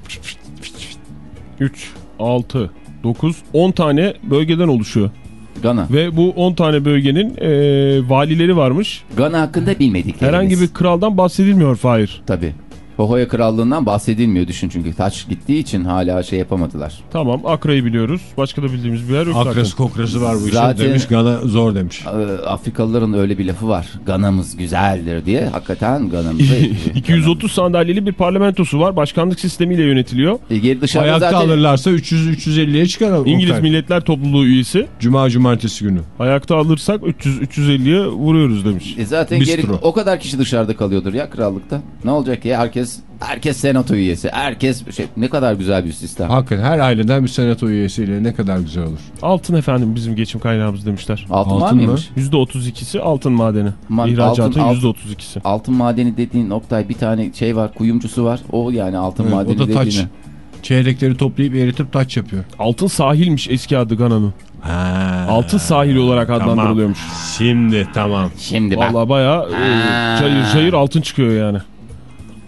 3, 6, 9, 10 tane bölgeden oluşuyor. Gana. Ve bu 10 tane bölgenin e, valileri varmış. Gana hakkında bilmediklerimiz. Herhangi bir kraldan bahsedilmiyor Fahir. Tabii. Hohoya krallığından bahsedilmiyor düşün çünkü taç gittiği için hala şey yapamadılar. Tamam Akra'yı biliyoruz. Başka da bildiğimiz bir yer yok Akrası zaten. kokrası var bu işin Zaten- demiş. Gana zor demiş. Ee, Afrikalıların öyle bir lafı var. Ganamız güzeldir diye. Hakikaten ganamızı... 230 sandalyeli bir parlamentosu var. Başkanlık sistemiyle yönetiliyor. E, geri dışarıda Ayakta zaten... alırlarsa 300-350'ye çıkar. İngiliz Oktay. Milletler Topluluğu üyesi. Cuma cumartesi günü. Ayakta alırsak 300-350'ye vuruyoruz demiş. E zaten Bistro. geri, o kadar kişi dışarıda kalıyordur ya krallıkta. Ne olacak ya herkes herkes senato üyesi. Herkes şey ne kadar güzel bir sistem. Hakikaten her aileden bir senato üyesiyle ne kadar güzel olur. Altın efendim bizim geçim kaynağımız demişler. Altın, Altın mıymış? %32'si altın madeni. Ma- İhracatın altın- altın- %32'si. Altın madeni dediğin Oktay bir tane şey var kuyumcusu var. O yani altın Evet, madeni o da taç. dediğini. Çeyrekleri toplayıp eritip taç yapıyor. Altın sahilmiş eski adı Gana'nın. Ha. Altın sahili olarak adlandırılıyormuş. Şimdi tamam. Şimdi bak. Vallahi bayağı e, çayır çayır altın çıkıyor yani.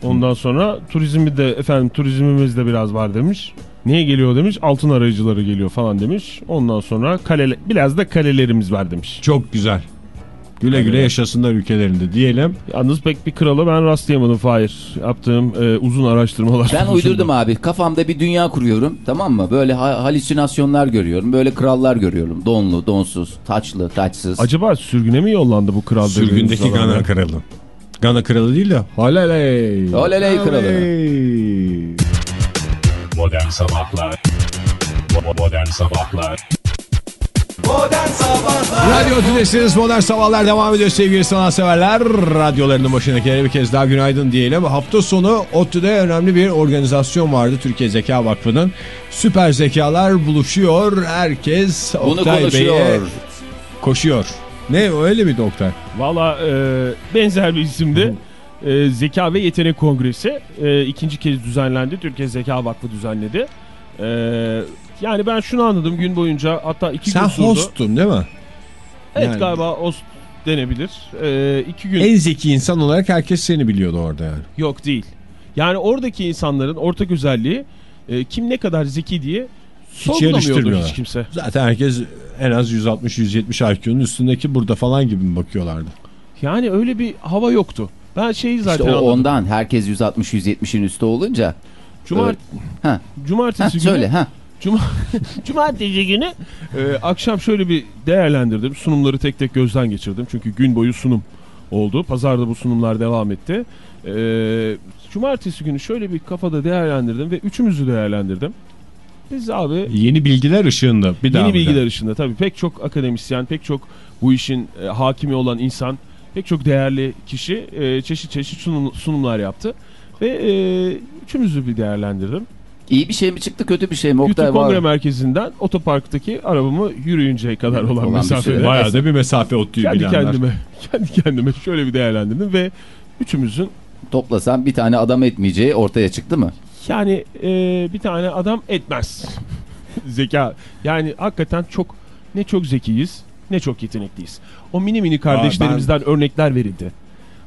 Ondan sonra turizmi de efendim turizmimiz de biraz var demiş. Niye geliyor demiş? Altın arayıcıları geliyor falan demiş. Ondan sonra kale biraz da kalelerimiz var demiş. Çok güzel. Güle güle yaşasınlar ülkelerinde diyelim. Yalnız pek bir krala ben rastlayamadım Fahir. Yaptığım e, uzun araştırmalar. Ben sonucunda. uydurdum abi. Kafamda bir dünya kuruyorum. Tamam mı? Böyle ha- halüsinasyonlar görüyorum. Böyle krallar görüyorum. Donlu, donsuz, taçlı, taçsız. Acaba sürgüne mi yollandı bu kral Sürgündeki? Gana kralı. Gana kralı değil de Halaley. Halaley kralı. Modern Sabahlar Bo- Modern Sabahlar Radyo Tülesi'niz Modern Sabahlar devam ediyor sevgili sanatseverler. Radyolarının başındakilere bir kez daha günaydın diyelim. Hafta sonu ODTÜ'de önemli bir organizasyon vardı Türkiye Zeka Vakfı'nın. Süper zekalar buluşuyor. Herkes Bunu Oktay Bey'e konuşuyor. koşuyor. Ne öyle miydi Oktay? Valla e, benzer bir isimdi. E, Zeka ve Yetenek Kongresi e, ikinci kez düzenlendi. Türkiye Zeka Vakfı düzenledi. E, yani ben şunu anladım gün boyunca hatta iki Sen gün sürdü. hostun değil mi? Evet yani- galiba host denebilir. E, iki gün En zeki insan olarak herkes seni biliyordu orada yani. yok değil. Yani oradaki insanların ortak özelliği e, kim ne kadar zeki diye sorgulamıyordu yarıştırmıyorlar. hiç kimse. Zaten herkes en az 160-170 IQ'nun üstündeki burada falan gibi mi bakıyorlardı? Yani öyle bir hava yoktu. Ben şeyi zaten İşte o anladım. ondan herkes 160-170'in üstü olunca. Cumart Ha. Cumartesi Ha, günü söyle ha. Cuma Cumartesi günü e, akşam şöyle bir değerlendirdim. Sunumları tek tek gözden geçirdim. Çünkü gün boyu sunum oldu. Pazarda bu sunumlar devam etti. E, Cumartesi günü şöyle bir kafada değerlendirdim ve üçümüzü değerlendirdim. Biz abi Yeni bilgiler ışığında bir daha yeni bir daha. bilgiler ışığında tabii pek çok akademisyen, pek çok bu işin e, hakimi olan insan, pek çok değerli kişi e, çeşit çeşit sunum- sunumlar yaptı. Ve e, üçümüzü bir değerlendirdim. İyi bir şey mi çıktı kötü bir şey mi? Kültür Oktay Kongre var. Merkezi'nden otoparktaki arabamı yürüyünceye kadar olan, Olan bir mesafede süre. Bayağı da bir mesafe otluyu kendi bilenler. kendime kendi kendime şöyle bir değerlendirdim ve üçümüzün Toplasan bir tane adam etmeyeceği ortaya çıktı mı? Yani e, bir tane adam etmez. Zeka yani hakikaten çok ne çok zekiyiz ne çok yetenekliyiz. O mini mini kardeşlerimizden örnekler verildi.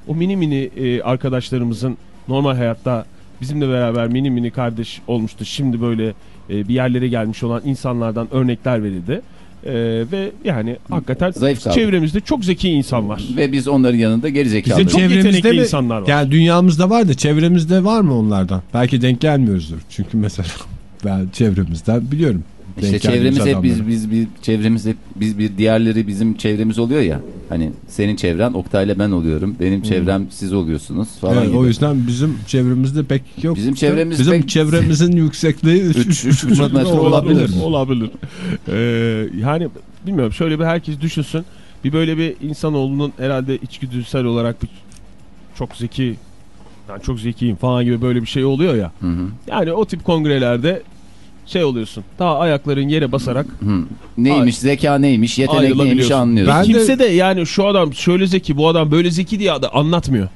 O mini mini e, arkadaşlarımızın normal hayatta bizimle beraber mini mini kardeş olmuştu. Şimdi böyle e, bir yerlere gelmiş olan insanlardan örnekler verildi. E, ve yani hakikaten Zayıf kaldı. çevremizde çok zeki insan var. Ve biz onların yanında geri zekalı. Bizim Çok yetenekli mi? insanlar var. Yani dünyamızda var da çevremizde var mı onlardan? Belki denk gelmiyoruzdur. Çünkü mesela ben çevremizden biliyorum. İşte çevremiz hep biz adamları. biz bir çevremiz hep biz bir diğerleri bizim çevremiz oluyor ya. Hani senin çevren Oktay'la ben oluyorum. Benim çevrem siz oluyorsunuz falan Hmm. Evet, gibi. o yüzden bizim çevremizde pek yok. Bizim çevremiz bizim pek- çevremizin yüksekliği 3 Üç- üç buçuk metre olabilir. Olabilir. Ee, yani bilmiyorum şöyle bir herkes düşünsün. Bir böyle bir insanoğlunun herhalde içgüdüsel olarak bir çok zeki ben çok zekiyim falan gibi böyle bir şey oluyor ya. Hı hı. Yani o tip kongrelerde şey oluyorsun. Daha ayakların yere basarak Hı. Neymiş zeka neymiş yetenek neymiş anlıyorsun. Ben de- Kimse de yani şu adam şöyle zeki bu adam böyle zeki diye anlatmıyor.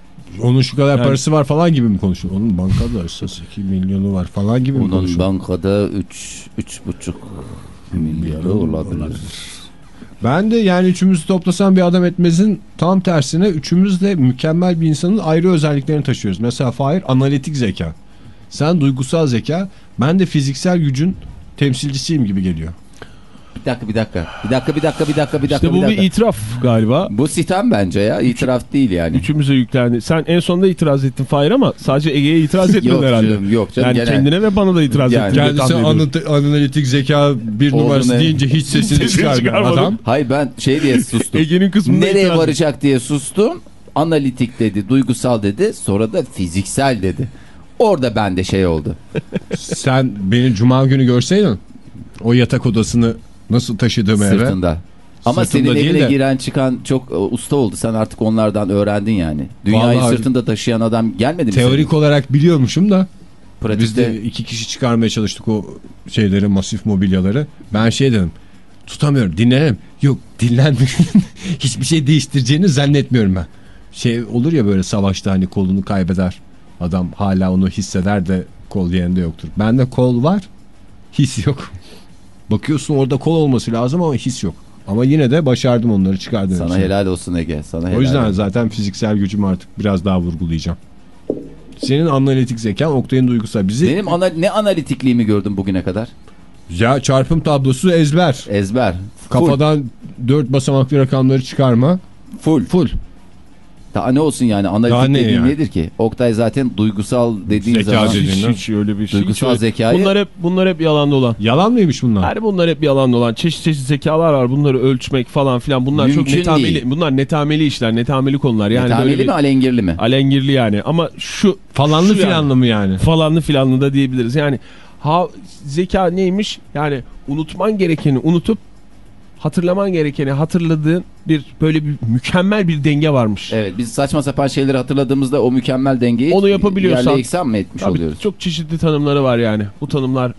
Onun şu kadar Yani- parası var falan gibi mi konuşuyor? Onun bankada esas 2 milyonu var falan gibi mi Onun konuşuyor? bankada 3 üç buçuk milyarı olabilir. Ben de yani üçümüzü toplasan bir adam etmezin tam tersine üçümüz de mükemmel bir insanın ayrı özelliklerini taşıyoruz. Mesela Fahir analitik zeka. Sen duygusal zeka. Ben de fiziksel gücün temsilcisiyim gibi geliyor. Bir dakika bir dakika. Bir dakika bir dakika bir dakika bir dakika. İşte bu bir bir itiraf galiba. Bu sitem bence ya. itiraf değil yani. Üçümüze yüklendi. Sen en sonunda itiraz ettin Fahir ama sadece Ege'ye itiraz etmedin Yok herhalde. canım, yok canım, Yani genel- kendine ve bana da itiraz Yani ettin. Kendisi anı- analitik zeka bir Oldu numarası ne? deyince hiç sesini çıkarmıyor adam. Hayır ben şey diye sustum. Ege'nin kısmında Nereye itiraz varacak diye sustum. Analitik dedi, duygusal dedi. Sonra da fiziksel dedi. Orada bende şey oldu. Sen beni cuma günü görseydin o yatak odasını nasıl taşıdığımı eve. Sırtında. Ama Sırtında senin evine de- giren çıkan çok e, usta oldu. Sen artık onlardan öğrendin yani. Dünyayı Vallahi- sırtında taşıyan adam gelmedi mi? Teorik olarak biliyormuşum da senin? biz Pratikte de iki kişi çıkarmaya çalıştık o şeyleri masif mobilyaları. Ben şey dedim tutamıyorum dinlenem. Yok dinlenmiyor. Hiçbir şey değiştireceğini zannetmiyorum ben. Şey olur ya böyle savaşta hani kolunu kaybeder. Adam hala onu hisseder de kol yerinde yoktur. Bende kol var his yok. Bakıyorsun orada kol olması lazım ama his yok. Ama yine de başardım onları çıkardım. sana hepsini. helal olsun Ege. Sana helal O yüzden olsun. zaten fiziksel gücümü artık biraz daha vurgulayacağım. Senin analitik zekan Oktay'ın duygusal. Bizi Benim ana, ne analitikliğimi gördüm bugüne kadar? ya çarpım tablosu ezber. Ezber. Kafadan dört basamaklı rakamları çıkarma. Full. Full. Daha ne olsun yani analitik ne dediğin yani? nedir ki? Oktay zaten duygusal dediğin Zeka zaman dediğin- Hiç, hiç öyle bir şey. Duygusal hiç öyle- zekayı- Bunlar hep, bunlar hep yalan dolan. Yalan mıymış bunlar? Yani bunlar hep yalan dolan. Çeşit çeşit zekalar var. Bunları ölçmek falan filan. Bunlar çok Mümkün netameli. değil. Bunlar netameli işler. Netameli konular. Yani Netameli böyle bir mi alengirli mi? alengirli yani. Ama şu Falanlı şu yani. filanlı mı yani? falanlı filanlı da diyebiliriz. Yani ha, zeka neymiş? Yani unutman gerekeni unutup hatırlaman gerekeni hatırladığın bir böyle bir mükemmel bir denge varmış. Evet biz saçma sapan şeyleri hatırladığımızda o mükemmel dengeyi Onu yapabiliyorsan- yerle eksen mi etmiş Tabii oluyoruz? çok çeşitli tanımları var yani. Bu tanımlar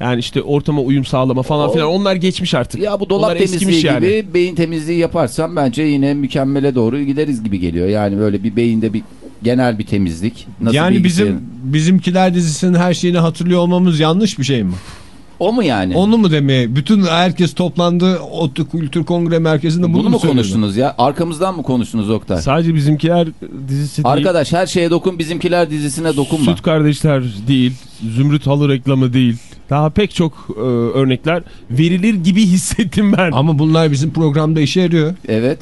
yani işte ortama uyum sağlama falan O- filan onlar geçmiş artık. Ya bu dolap Onlar temizliği eskimiş yani. gibi beyin temizliği yaparsan bence yine mükemmele doğru gideriz gibi geliyor. Yani böyle bir beyinde bir genel bir temizlik. Nasıl yani bilgisayarın- bizim bizimkiler dizisinin her şeyini hatırlıyor olmamız yanlış bir şey mi? O mu yani? Onu mu demeye? Bütün herkes toplandı ODTÜ Kültür Kongre Merkezi'nde bunu, Bunu mu söyledi? konuştunuz ya? Arkamızdan mı konuştunuz Oktay? Sadece bizimkiler dizisi değil. Arkadaş her şeye dokun bizimkiler dizisine dokunma. Süt kardeşler değil. Zümrüt halı reklamı değil. Daha pek çok e, örnekler verilir gibi hissettim ben. Ama bunlar bizim programda işe yarıyor. Evet.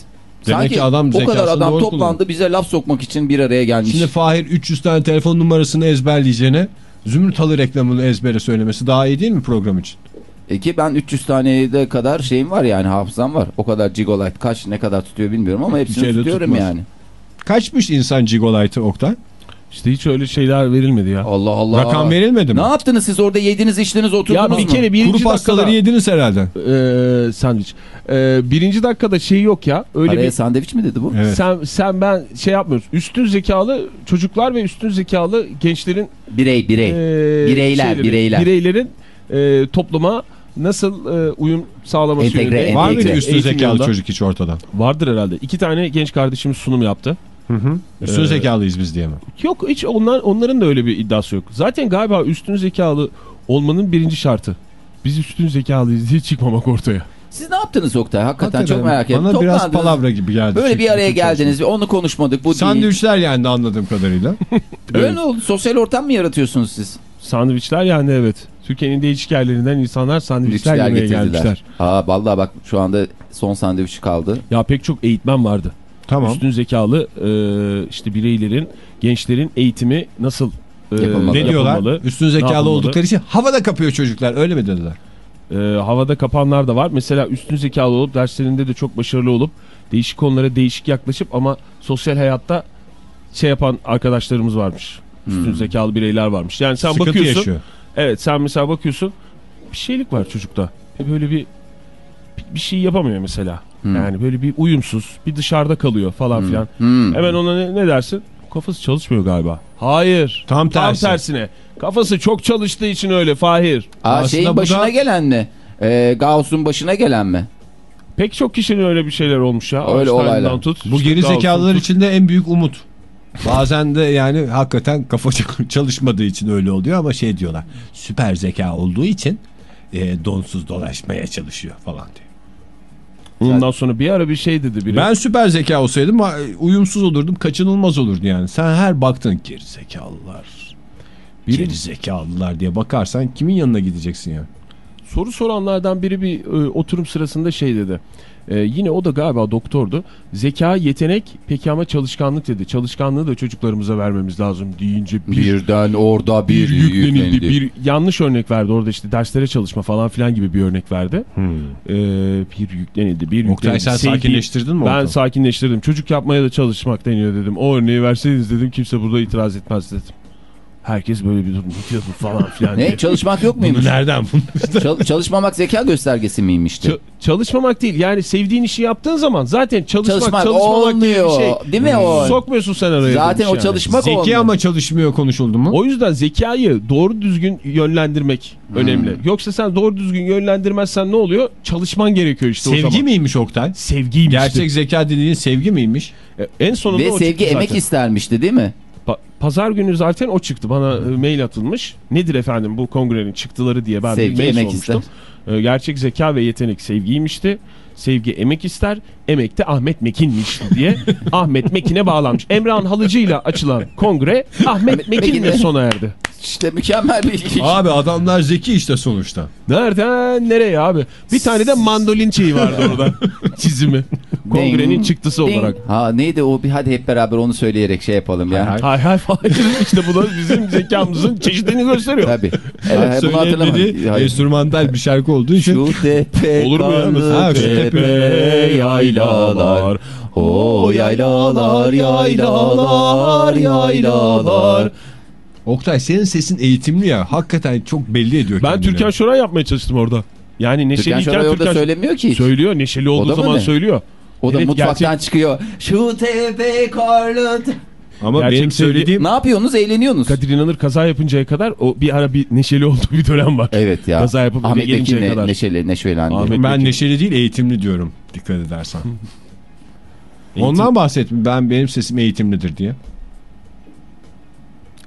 Demek Sanki ki adam o kadar adam toplandı kullanıyor. bize laf sokmak için bir araya gelmiş. Şimdi Fahir 300 tane telefon numarasını ezberleyeceğine Zümrüt Halı reklamını ezbere söylemesi daha iyi değil mi program için? E ki ben 300 taneye de kadar şeyim var yani hafızam var. O kadar gigolight kaç ne kadar tutuyor bilmiyorum ama hepsini şeyde tutuyorum tutmaz. yani. Kaçmış insan Gigolight'ı Oktay? İşte hiç öyle şeyler verilmedi ya. Allah Allah. Rakam verilmedi mi? Ne yaptınız siz orada yediniz içtiniz oturdunuz Ya bir mu? kere birinci Kuru pastaları dakikada yediniz herhalde. e, sandviç. E, birinci dakikada şey yok ya. Öyle Araya bir sandviç mi dedi bu? Evet. sen sen ben şey yapmıyoruz. Üstün zekalı çocuklar ve üstün zekalı gençlerin Birey birey. e, Bireyler, bireyler. bireylerin e, topluma nasıl e, uyum sağlaması Entegre, yönünde. entegre. Var mıydı üstün eğitim zekalı yolunda. çocuk hiç ortada? Vardır herhalde. İki tane genç kardeşimiz sunum yaptı. Üstün Ee, zekalıyız biz diye mi? Yok hiç onlar onların da öyle bir iddiası yok. Zaten galiba üstün zekalı olmanın birinci şartı. Biz üstün zekalıyız diye çıkmamak ortaya. Siz ne yaptınız Oktay? Hakikaten, Hakikaten çok merak ettim. Bana biraz palavra gibi geldi. Böyle bir araya geldiniz. Onu konuşmadık. Bu çalışma. değil. Sandviçler yendi anladığım kadarıyla. Öyle mi oldu? Sosyal ortam mı yaratıyorsunuz siz? Sandviçler yani evet. Türkiye'nin değişik yerlerinden insanlar sandviçler yemeye getirdiler. gelmişler. Aa vallahi bak şu anda son sandviç kaldı. Ya pek çok eğitmen vardı. Tamam. Üstün zekalı e, işte bireylerin, gençlerin eğitimi nasıl e, Yapılmalı. Ne diyorlar? yapılmalı? Üstün zekalı yapılmalı? oldukları için havada kapıyor çocuklar. Öyle mi dediler? E, havada kapanlar da var. Mesela üstün zekalı olup derslerinde de çok başarılı olup değişik konulara değişik yaklaşıp ama sosyal hayatta şey yapan arkadaşlarımız varmış. Üstün Hmm. zekalı bireyler varmış. Yani sen Sıkıntı bakıyorsun. yaşıyor. Evet sen mesela bakıyorsun bir şeylik var çocukta. Bir Böyle bir bir şey yapamıyor mesela. Hmm. Yani böyle bir uyumsuz, bir dışarıda kalıyor falan filan. Hmm. Hemen ona ne, ne dersin? Kafası çalışmıyor galiba. Hayır. Tam Tam tersi. tersine. Kafası çok çalıştığı için öyle Fahir. Aa, Aslında şeyin başına da- gelen mi? Ee, Gauss'un başına gelen mi? Pek çok kişinin öyle bir şeyler olmuş ya. Öyle olaylar. Tut, Bu işte geri zekalılar tut. için de en büyük umut. Bazen de yani hakikaten kafa çalışmadığı için öyle oluyor ama şey diyorlar. Süper zeka olduğu için e, donsuz dolaşmaya çalışıyor falan diyor. Ondan sonra bir ara bir şey dedi biri. Ben süper zeka olsaydım uyumsuz olurdum, kaçınılmaz olurdu yani. Sen her baktın geri zekalılar. Biri- Geri zekalılar diye bakarsan kimin yanına gideceksin yani? Soru soranlardan biri bir e, oturum sırasında şey dedi. E, yine o da galiba doktordu. Zeka, yetenek peki ama çalışkanlık dedi. Çalışkanlığı da çocuklarımıza vermemiz lazım deyince bir, Birden orada bir, bir yüklenildi. yüklendi. Bir yanlış örnek verdi orada işte derslere çalışma falan filan gibi bir örnek verdi. E, bir yüklenildi. Bir Oktay yüklenildi. sen Sevgi- sakinleştirdin mi Ben ortamı? sakinleştirdim. Çocuk yapmaya da çalışmak deniyor dedim. O örneği verseydiniz dedim kimse burada itiraz etmez dedim. Herkes böyle bir durum. Diyorsun falan filan diye. Ne çalışmak yok muymuş? Nereden bunu? Çal- çalışmamak zeka göstergesi miymişti? Ç- çalışmamak değil yani sevdiğin işi yaptığın zaman zaten çalışmak, Çalışmak çalışmamak gibi bir olmuyor. şey. Değil mi o? Sokmuyorsun sen araya. Zaten o yani. çalışmak Zeki olmuyor. ama çalışmıyor konuşuldu mu? O yüzden zekayı doğru düzgün yönlendirmek Hmm. önemli. Yoksa sen doğru düzgün yönlendirmezsen ne oluyor? Çalışman gerekiyor işte o Sevgi zaman. miymiş Oktay? Sevgiymiş. Gerçek zeka dediğin sevgi miymiş? E, En sonunda Ve o sevgi emek zaten. istermişti değil mi? Pa- Pazar günü zaten o çıktı. Bana e, mail atılmış. Nedir efendim bu kongrenin çıktıları diye ben Sevgi, bir mail sormuştum. E, Gerçek zeka ve yetenek sevgiymişti. Sevgi emek ister, emek de Ahmet Mekin'miş diye Ahmet Mekin'e bağlanmış. Emrah'ın halıcıyla açılan kongre Ahmet Mekin'le sona erdi. İşte mükemmel bir ilginç. Abi adamlar zeki işte sonuçta. Nereden nereye abi? Bir tane de mandolin şeyi vardı orada çizimi. Kongrenin Ding, çıktısı ding. olarak. Ha neydi o? Bir hadi hep beraber onu söyleyerek şey yapalım ya. Hay Hay hay hayır işte bu da bizim zekamızın çeşidini gösteriyor. Tabii. Evet, bunu hatırlamadım. enstrümantal bir şarkı olduğu için Şu tepe Olur mu yalnız? Ha, şu tepe yaylalar. O yaylalar yaylalar yaylalar. Oktay senin sesin eğitimli ya. Hakikaten çok belli ediyor Ben kendini. Türkan Şoray yapmaya çalıştım orada. Yani Türkan neşeliyken Şoray orada Türkan söylemiyor ki. söylüyor. Neşeli da olduğu mı zaman ne? söylüyor. O da Evet, mutfaktan gerçek- çıkıyor. Şu tepe karlı. Ama Gerçek benim sevgi- söylediğim Ne yapıyorsunuz? Eğleniyorsunuz. Kadir İnanır kaza yapıncaya kadar o bir ara bir neşeli olduğu bir dönem var. Evet ya. Kaza yapıp eve Ahmet gelinceye Mekin'le kadar. neşeli, neşvelendi. Ahmet- ben neşeli değil eğitimli diyorum dikkat edersen. Ondan bahsettim ben benim sesim eğitimlidir diye. Ya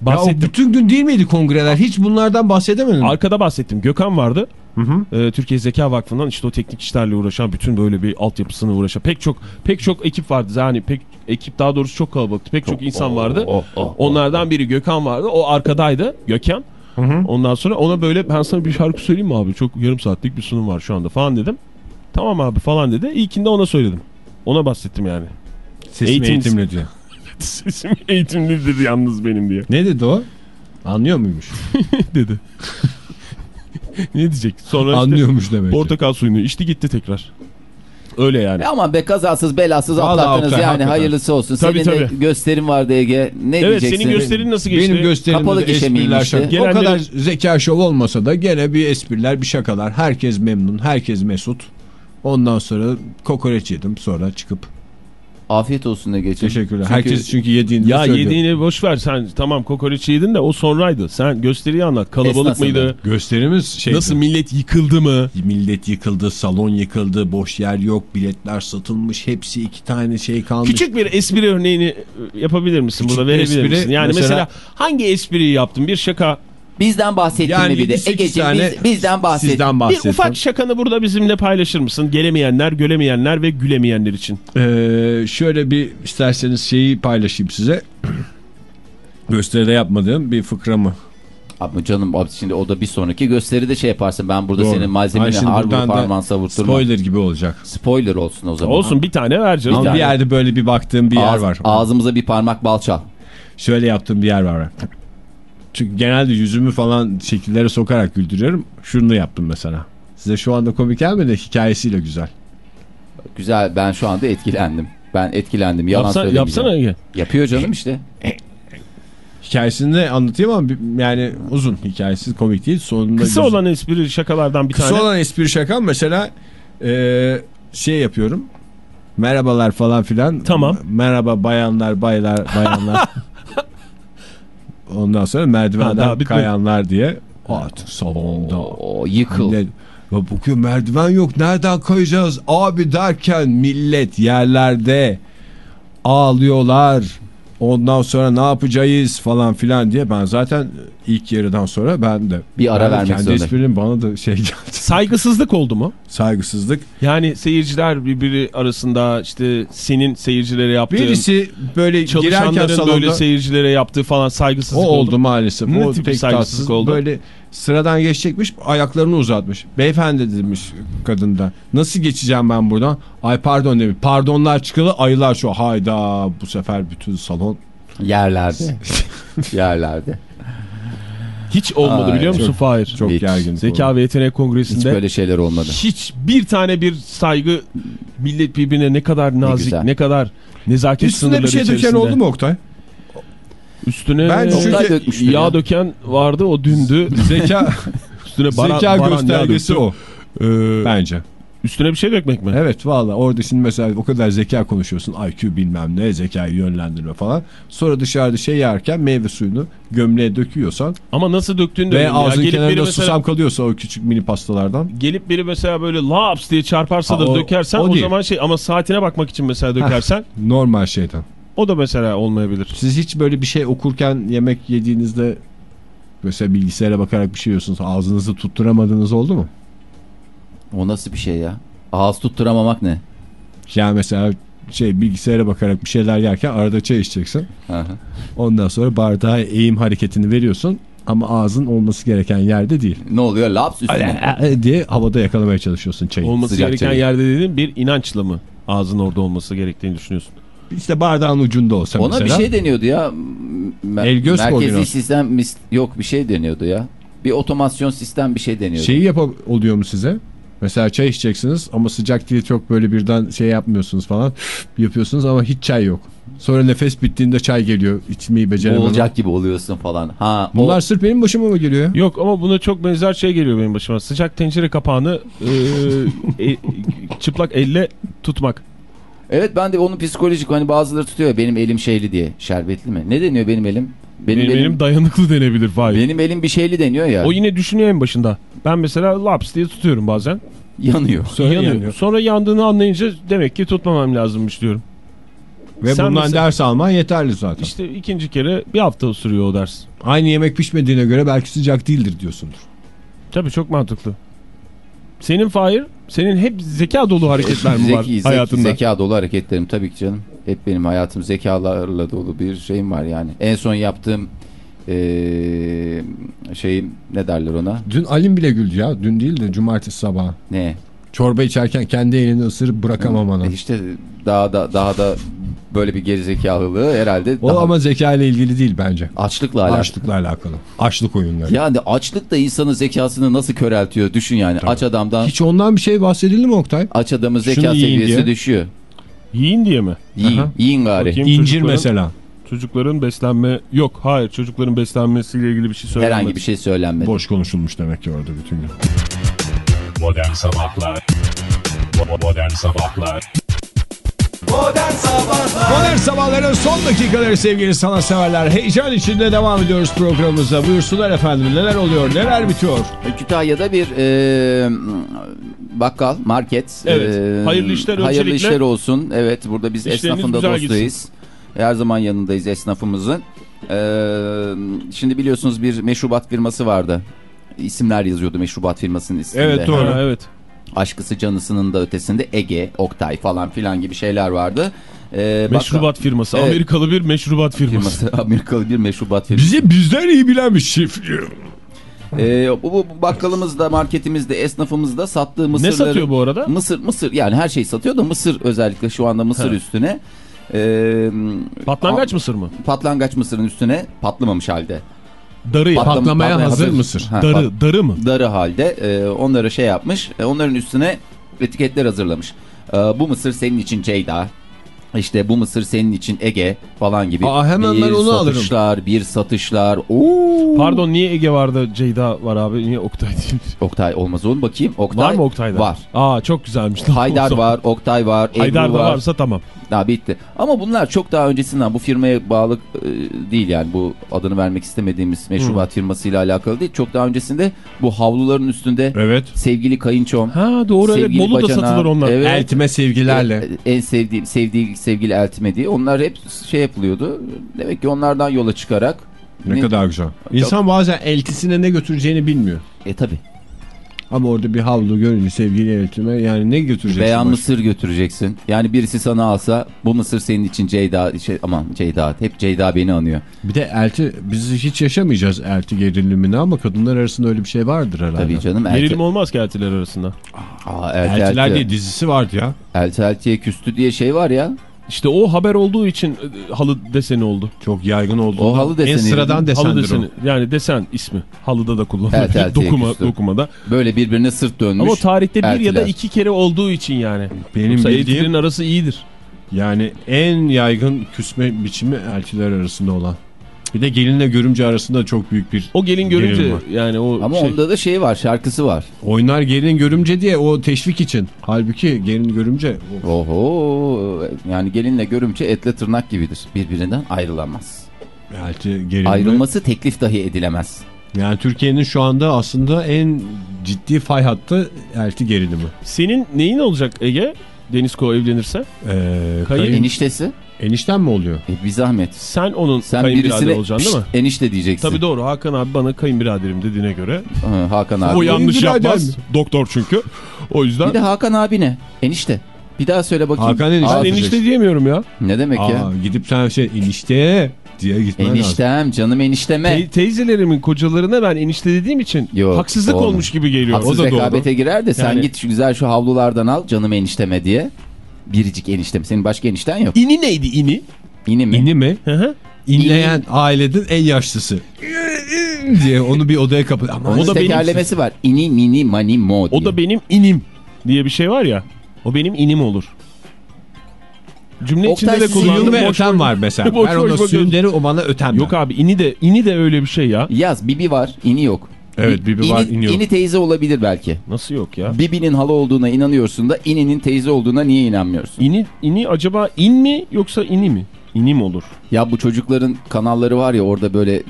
Bahsettim. bütün gün değil miydi kongreler? Hiç bunlardan bahsedemedin. mi? Arkada bahsettim. Gökhan vardı. Hı hı. Ee, Türkiye Zeka Vakfı'ndan işte o teknik işlerle uğraşan bütün böyle bir altyapısına uğraşan pek çok pek çok ekip vardı. Yani pek ekip daha doğrusu çok kalabalıktı. Pek çok insan vardı. Oh, oh, Onlardan biri Gökhan vardı. O arkadaydı. Gökhan. Ondan sonra ona böyle ben sana bir şarkı söyleyeyim mi abi? Çok yarım saatlik bir sunum var şu anda falan dedim. Tamam abi falan dedi. İlkinde ona söyledim. Ona bahsettim yani. Sesim eğitimli- eğitimli diyor. Sesim eğitimlidir yalnız benim diye. Ne dedi o? Anlıyor muymuş? dedi. ne diyecek? Sonra işte Anlıyormuş demek ki. portakal suyunu içti gitti tekrar. Öyle yani. E Aman be kazasız belasız Vallahi atlattınız Oktay, yani hakikaten. hayırlısı olsun. Tabii, senin de tabii. gösterin vardı Ege. Ne Evet diyeceksin? senin gösterin nasıl geçti? Benim gösterimde Kapalı de espriler miymişti? şaka. O kadar zeka şov olmasa da gene bir espriler bir şakalar. Herkes memnun, herkes mesut. Ondan sonra kokoreç yedim sonra çıkıp. Afiyet olsun Ege'ciğim. Teşekkürler. Çünkü Herkes çünkü yediğini Ya söylüyor. yediğini boş ver sen tamam kokoreç yedin de o sonraydı. Sen gösteriyi anlat. Kalabalık Esnasında. mıydı? Gösterimiz şey. Nasıl millet yıkıldı mı? Millet yıkıldı, salon yıkıldı, boş yer yok, biletler satılmış, hepsi iki tane şey kalmış. Küçük bir espri örneğini yapabilir misin? Küçük Burada verebilir espri, misin? Yani mesela, mesela- hangi espriyi yaptın? Bir şaka. Bizden bahsettin Yani mi bir de? 7-8 Ege'ciğim biz, bizden bahset. Sizden Bir ufak şakanı burada bizimle paylaşır mısın? Gelemeyenler, göremeyenler ve gülemeyenler için. Ee, şöyle bir isterseniz şeyi paylaşayım size. Gösteride yapmadığım bir fıkramı. Abi canım abi şimdi o da bir sonraki gösteride şey yaparsın. Ben burada Doğru. senin malzemeni harbi parmağın savurturma. Spoiler gibi olacak. Spoiler olsun o zaman. Olsun bir tane ver canım. Ama tane. bir yerde böyle bir baktığım bir yer Ağız- var. Ağzımıza bir parmak bal çal. Şöyle yaptığım bir yer var. Çünkü genelde yüzümü falan şekillere sokarak güldürüyorum. Şunu da yaptım mesela. Size şu anda komik gelmedi hikayesiyle güzel. Güzel ben şu anda etkilendim. Ben etkilendim. Yalan söylemeyeceğim. yapsana Ege. Yapıyor canım işte. Hikayesini de anlatayım ama yani uzun hikayesi komik değil. Sonunda Kısa güzel. olan espri şakalardan bir Kısa tane. olan espri şaka mesela e, şey yapıyorum. Merhabalar falan filan. Tamam. Merhaba bayanlar baylar bayanlar. Ondan sonra Ha, merdivenden bitmedi. kayanlar diye. Artık salonda. O yıkıl. Millet, bugün merdiven yok nereden kayacağız abi derken millet yerlerde ağlıyorlar. Ondan sonra ne yapacağız falan filan diye ben zaten ilk yarıdan sonra ben de Bir ara ben vermek kendi zorunda. esprim bana da şey geldi. Saygısızlık oldu mu? Saygısızlık. Yani seyirciler birbiri arasında işte senin seyircilere yaptığın, Birisi böyle girerken çalışanların salonda böyle seyircilere yaptığı falan o saygısızlık oldu maalesef. Ne o pek saygısızlık tatsız. oldu? Böyle sıradan geçecekmiş ayaklarını uzatmış. Beyefendi demiş kadında. Nasıl geçeceğim ben buradan? Ay pardon demiş. Pardonlar çıkalı ayılar şu. Hayda bu sefer bütün salon. Yerlerde. Yerlerde. Hiç olmadı Ay, biliyor musun çok- Fahir? Çok Hiç. gergin. Zeka ve Yetenek Hiç Kongresi'nde böyle şeyler olmadı. hiç bir tane bir saygı millet birbirine ne kadar nazik, güzel. ne, kadar nezaket Üstüne sınırları bir şey döken içerisinde. oldu mu Oktay? Üstüne Ben çünkü yağ ya. döken vardı o dündü. Zeka Üstüne bara, zeka göstergesi o. Ee, Bence. Üstüne bir şey dökmek mi? Evet valla orada şimdi mesela o kadar zeka konuşuyorsun. IQ bilmem ne zekayı yönlendirme falan. Sonra dışarıda şey yerken meyve suyunu gömleğe döküyorsan Ama nasıl döktüğünü de ve ya. ağzın Gelip biri kenarında mesela, susam kalıyorsa o küçük mini pastalardan. gelip biri mesela böyle laps diye çarparsa Ha, da o- dökersen o o, zaman şey ama saatine bakmak için mesela dökersen Normal şeyden. o da mesela olmayabilir. Siz hiç böyle bir şey okurken yemek yediğinizde mesela bilgisayara bakarak bir şey yiyorsunuz ağzınızı tutturamadığınız oldu mu? O nasıl bir şey ya? Ağız tutturamamak ne? Yani mesela şey bilgisayara bakarak bir şeyler yerken arada çay içeceksin. Hı hı. Ondan sonra bardağa eğim hareketini veriyorsun ama ağzın olması gereken yerde değil. ne oluyor? Laps üstüne. diye havada yakalamaya çalışıyorsun çayı. Olması Sıcak gereken çay. yerde dediğin bir inançla mı ağzın orada olması gerektiğini düşünüyorsun? İşte bardağın ucunda olsa Ona mesela. bir şey deniyordu ya. Me- El göz Merkezi koordinasyon. sistem yok bir şey deniyordu ya. Bir otomasyon sistem bir şey deniyordu. Şeyi yap oluyor mu size? Mesela çay içeceksiniz ama sıcak diye çok böyle birden şey yapmıyorsunuz falan. yapıyorsunuz ama hiç çay yok. Sonra nefes bittiğinde çay geliyor. İçmeyi beceremem. Boğulacak gibi oluyorsun falan. Ha, o- Bunlar sırf benim başıma mı geliyor? Yok ama buna çok benzer şey geliyor benim başıma. Sıcak tencere kapağını e, e, çıplak elle tutmak. Evet ben de onun psikolojik hani bazıları tutuyor ya, benim elim şeyli diye. Şerbetli mi? Ne deniyor benim elim? Benim, Benim, elim, dayanıklı denebilir Fahir. benim elim bir şeyli deniyor ya. O yine düşünüyor en başında. Ben mesela laps diye tutuyorum bazen. yanıyor. Sonra Yanıyor. yanıyor. Sonra yandığını anlayınca demek ki tutmamam lazımmış diyorum. Ve Sen bundan mesela- ders alman yeterli zaten. İşte ikinci kere bir hafta sürüyor o ders. Aynı yemek pişmediğine göre belki sıcak değildir diyorsundur. Tabii çok mantıklı. Senin Fahir, senin hep zeka dolu hareketler mi var zeki, hayatında? Zeka dolu hareketlerim tabii ki canım. Hep benim hayatım zekalarla dolu bir şeyim var yani. En son yaptığım eee şeyim ne derler ona? Dün Alim bile güldü ya. Dün değil de cumartesi sabahı. Ne? Çorba içerken kendi elini ısırıp bırakamamanı. E İşte daha da daha da böyle bir gerizekalılığı herhalde O daha ama zeka ile ilgili değil bence. açlıkla alakalı. Açlıkla alakalı. Açlık oyunları. Yani açlık da insanın zekasını nasıl köreltiyor düşün yani. Aç adamdan Hiç ondan bir şey bahsedildi mi Oktay? aç adamın zeka seviyesi diye. düşüyor. Yiyin diye mi? Yiyin, Aha. yiyin gari. Bakayım İncir çocukların- mesela. Çocukların beslenme... Yok hayır çocukların beslenmesiyle ilgili bir şey söylenmedi. Herhangi bir şey söylenmedi. Boş konuşulmuş demek ki orada bütün gün. Modern Sabahlar Bo- Modern Sabahlar Modern sabahların son dakikaları sevgili sanatseverler. Heyecan içinde devam ediyoruz programımıza. Buyursunlar efendim neler oluyor neler bitiyor. Kütahya'da bir e, bakkal, market. Evet. e, Hayırlı işler Hayırlı öncelikle. işler olsun. Evet burada biz İşleriniz esnafın da güzel dostuyuz. Her zaman yanındayız esnafımızın. E, şimdi biliyorsunuz bir meşrubat firması vardı. İsimler yazıyordu meşrubat firmasının isminde. Evet, doğru. Ha, evet. Aşkısı canısının da ötesinde Ege, Oktay falan filan gibi şeyler vardı. E, bakkal- Meşrubat firması. Evet. Amerikalı bir meşrubat firması. firması. Amerikalı bir meşrubat firması. Bize bizden iyi bilen bir şef. Ee, bu, bu bakkalımızda, marketimizde, esnafımızda sattığı Ne mısırları... satıyor bu arada? Mısır, mısır yani her şey satıyor da mısır özellikle şu anda mısır He. üstüne. Ee, Patlangaç mısır mı? patlangaç mısırın üstüne patlamamış halde. Darı. Patlam- Patlamaya hazır mısır. Ha, Darı, darı mı? darı halde e, onları şey yapmış. E, onların üstüne etiketler hazırlamış. E, bu mısır senin için Ceyda. İşte bu mısır senin için Ege falan gibi. Aa, hemen bir ben onu alırım. satışlar, bir satışlar. Oo. Pardon niye Ege vardı Ceyda var abi? Niye Oktay değil? Oktay olmaz oğlum bakayım. Oktay Var mı Oktay'da? Var. Aa çok güzelmiş. Haydar var, Oktay var, Ebru Haydar da var. varsa tamam. Daha bitti. Ama bunlar çok daha öncesinden bu firmaya bağlı e, değil yani bu adını vermek istemediğimiz meşrubat firmasıyla alakalı değil. Çok daha öncesinde bu havluların üstünde Evet. sevgili kayınçom. Ha doğru evet. sevgili Bolu'da bacanağım, satılır onlar. Evet. Eltime sevgilerle. E, En sevdiğim sevdiği sevgili eltime diye. Onlar hep şey yapılıyordu. Demek ki onlardan yola çıkarak Ne, Ne- kadar güzel. İnsan bazen eltisine ne götüreceğini bilmiyor. E tabi. Ama orada bir havlu görünce sevgili eltime yani ne götüreceksin? Veya başka? mısır götüreceksin. Yani birisi sana alsa bu mısır senin için Ceyda şey, aman Ceyda hep Ceyda beni anıyor. Bir de elti biz hiç yaşamayacağız elti gerilimini ama kadınlar arasında öyle bir şey vardır herhalde. Tabii canım. Elti, Gerilim olmaz ki eltiler arasında. Aa, elti, Eltiler elti. diye dizisi vardı ya. Elti eltiye küstü diye şey var ya. İşte o haber olduğu için e, halı deseni oldu. Çok yaygın oldu. O halı en deseni- sıradan desendir halı o. deseni. Yani desen ismi. Halıda da kullanılır. Evet, Dokuma, küstü. dokumada. Böyle birbirine sırt dönmüş. Ama o tarihte bir ya da iki kere olduğu için yani. Benim Yoksa bildiğim arası iyidir. yani en yaygın küsme biçimi eltiler arasında olan. Bir de gelinle görümce arasında çok büyük bir O gelin var. yani o Ama şey. onda da şey var şarkısı var. oynar gelin görümce diye o teşvik için. Halbuki gelin görümce o- Oho yani gelinle görümce etle tırnak gibidir. Birbirinden ayrılamaz. elti gerilimi. Ayrılması teklif dahi edilemez. Yani Türkiye'nin şu anda aslında en ciddi fay hattı elti gerilimi. Senin neyin olacak Ege? Denisko evlenirse. Ee, kayın- Eniştesi enişten mi oluyor? e, bir zahmet. Sen onun Sen kayınbirader birisine olacaksın değil mi? "Şşt, enişte diyeceksin. Tabii doğru. Hakan abi bana kayınbiraderim dediğine göre. Hı, Hakan abi. o yanlış yapmaz. mi? Doktor çünkü. O yüzden. Bir de Hakan abi ne? Enişte. Bir daha söyle bakayım. Hakan enişte. Aa, ben enişte diyemiyorum ya. Ne demek ya? Aa, gidip sen şey enişte diye gitmen lazım. Eniştem canım enişteme. Te- teyzelerimin kocalarına ben enişte dediğim için Yok, haksızlık olmaz. olmuş gibi geliyor. Haksız o da doğru. rekabete girer de sen Yani- git şu güzel şu havlulardan al canım enişteme diye. Biricik eniştem. Senin başka enişten yok. İni neydi ini? İni mi? İni mi? Hı hı. İnleyen ailenin en yaşlısı. diye onu bir odaya kapat. Ama Onun O da benim- tekerlemesi var. İni mini mani mo diye. O da benim inim diye bir şey var ya. O benim inim olur. Cümle Oktay, içinde de kullandım. ve ötem var mesela. boş ben ona bakıyorum. suyun deri o bana ötem. Yok abi ini de ini de öyle bir şey ya. Yaz Bibi var ini yok. Evet, Bibi var, ini yok. İni teyze olabilir belki. Nasıl yok ya? Bibi'nin hala olduğuna inanıyorsun da ininin teyze olduğuna niye inanmıyorsun? İni ini acaba in mi yoksa ini mi? İni mi olur? Ya bu çocukların kanalları var ya orada böyle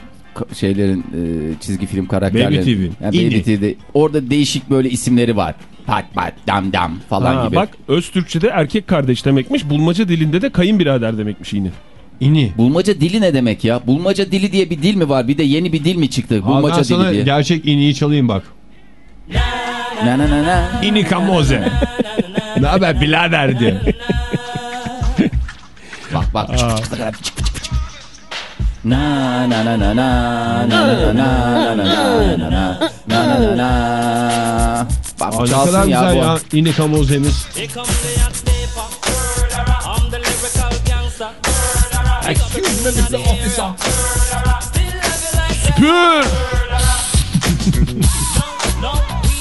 şeylerin e, çizgi film karakterleri. Baby TV. Yani. Baby TV'de. Orada değişik böyle isimleri var. Pat pat dam dam falan Ha, gibi. bak öz Türkçe'de erkek kardeş demekmiş. Bulmaca dilinde de kayınbirader demekmiş ini. İni. Bulmaca dili ne demek ya? Bulmaca dili diye bir dil mi var? Bir de yeni bir dil mi çıktı? Bulmaca Hakan sana dili diye. gerçek iniyi çalayım bak. Na na na na. İni kamoze. ne haber birader diye. Bak bak. Çık, çık, çık, çık, çık, çık, çık. Na na na na na na na na na na na na na na na na. Bak Aa, bu ne çalsın kadar ya güzel ya. İni kamozemiz. Here comes Mr. Officer. Pür! No, we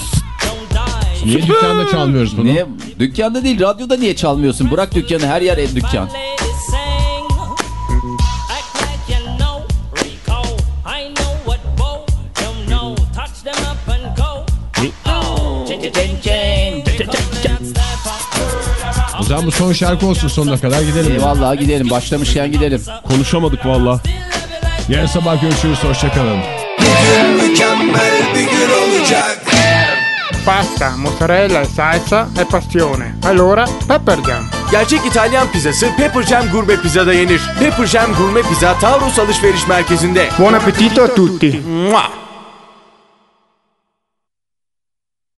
don't die. Niye dükkanda çalmıyoruz bunu? Niye? Dükkanda değil radyoda niye çalmıyorsun? Bırak dükkanı her yer ev dükkan. Ladies O zaman bu son şarkı olsun sonuna kadar gidelim. Eyvallah gidelim. Başlamışken gidelim. Konuşamadık valla. Yarın sabah görüşürüz. Hoşçakalın. mükemmel bir gün olacak. Pasta, mozzarella e salsa e passione. Allora, Pepper Jam. Gerçek İtalyan pizzası Pepper Jam Gurme Pizza'da yenir. Pepper Jam Gurme Pizza Taurus Alışveriş Merkezi'nde. Buon appetito a tutti. Mua!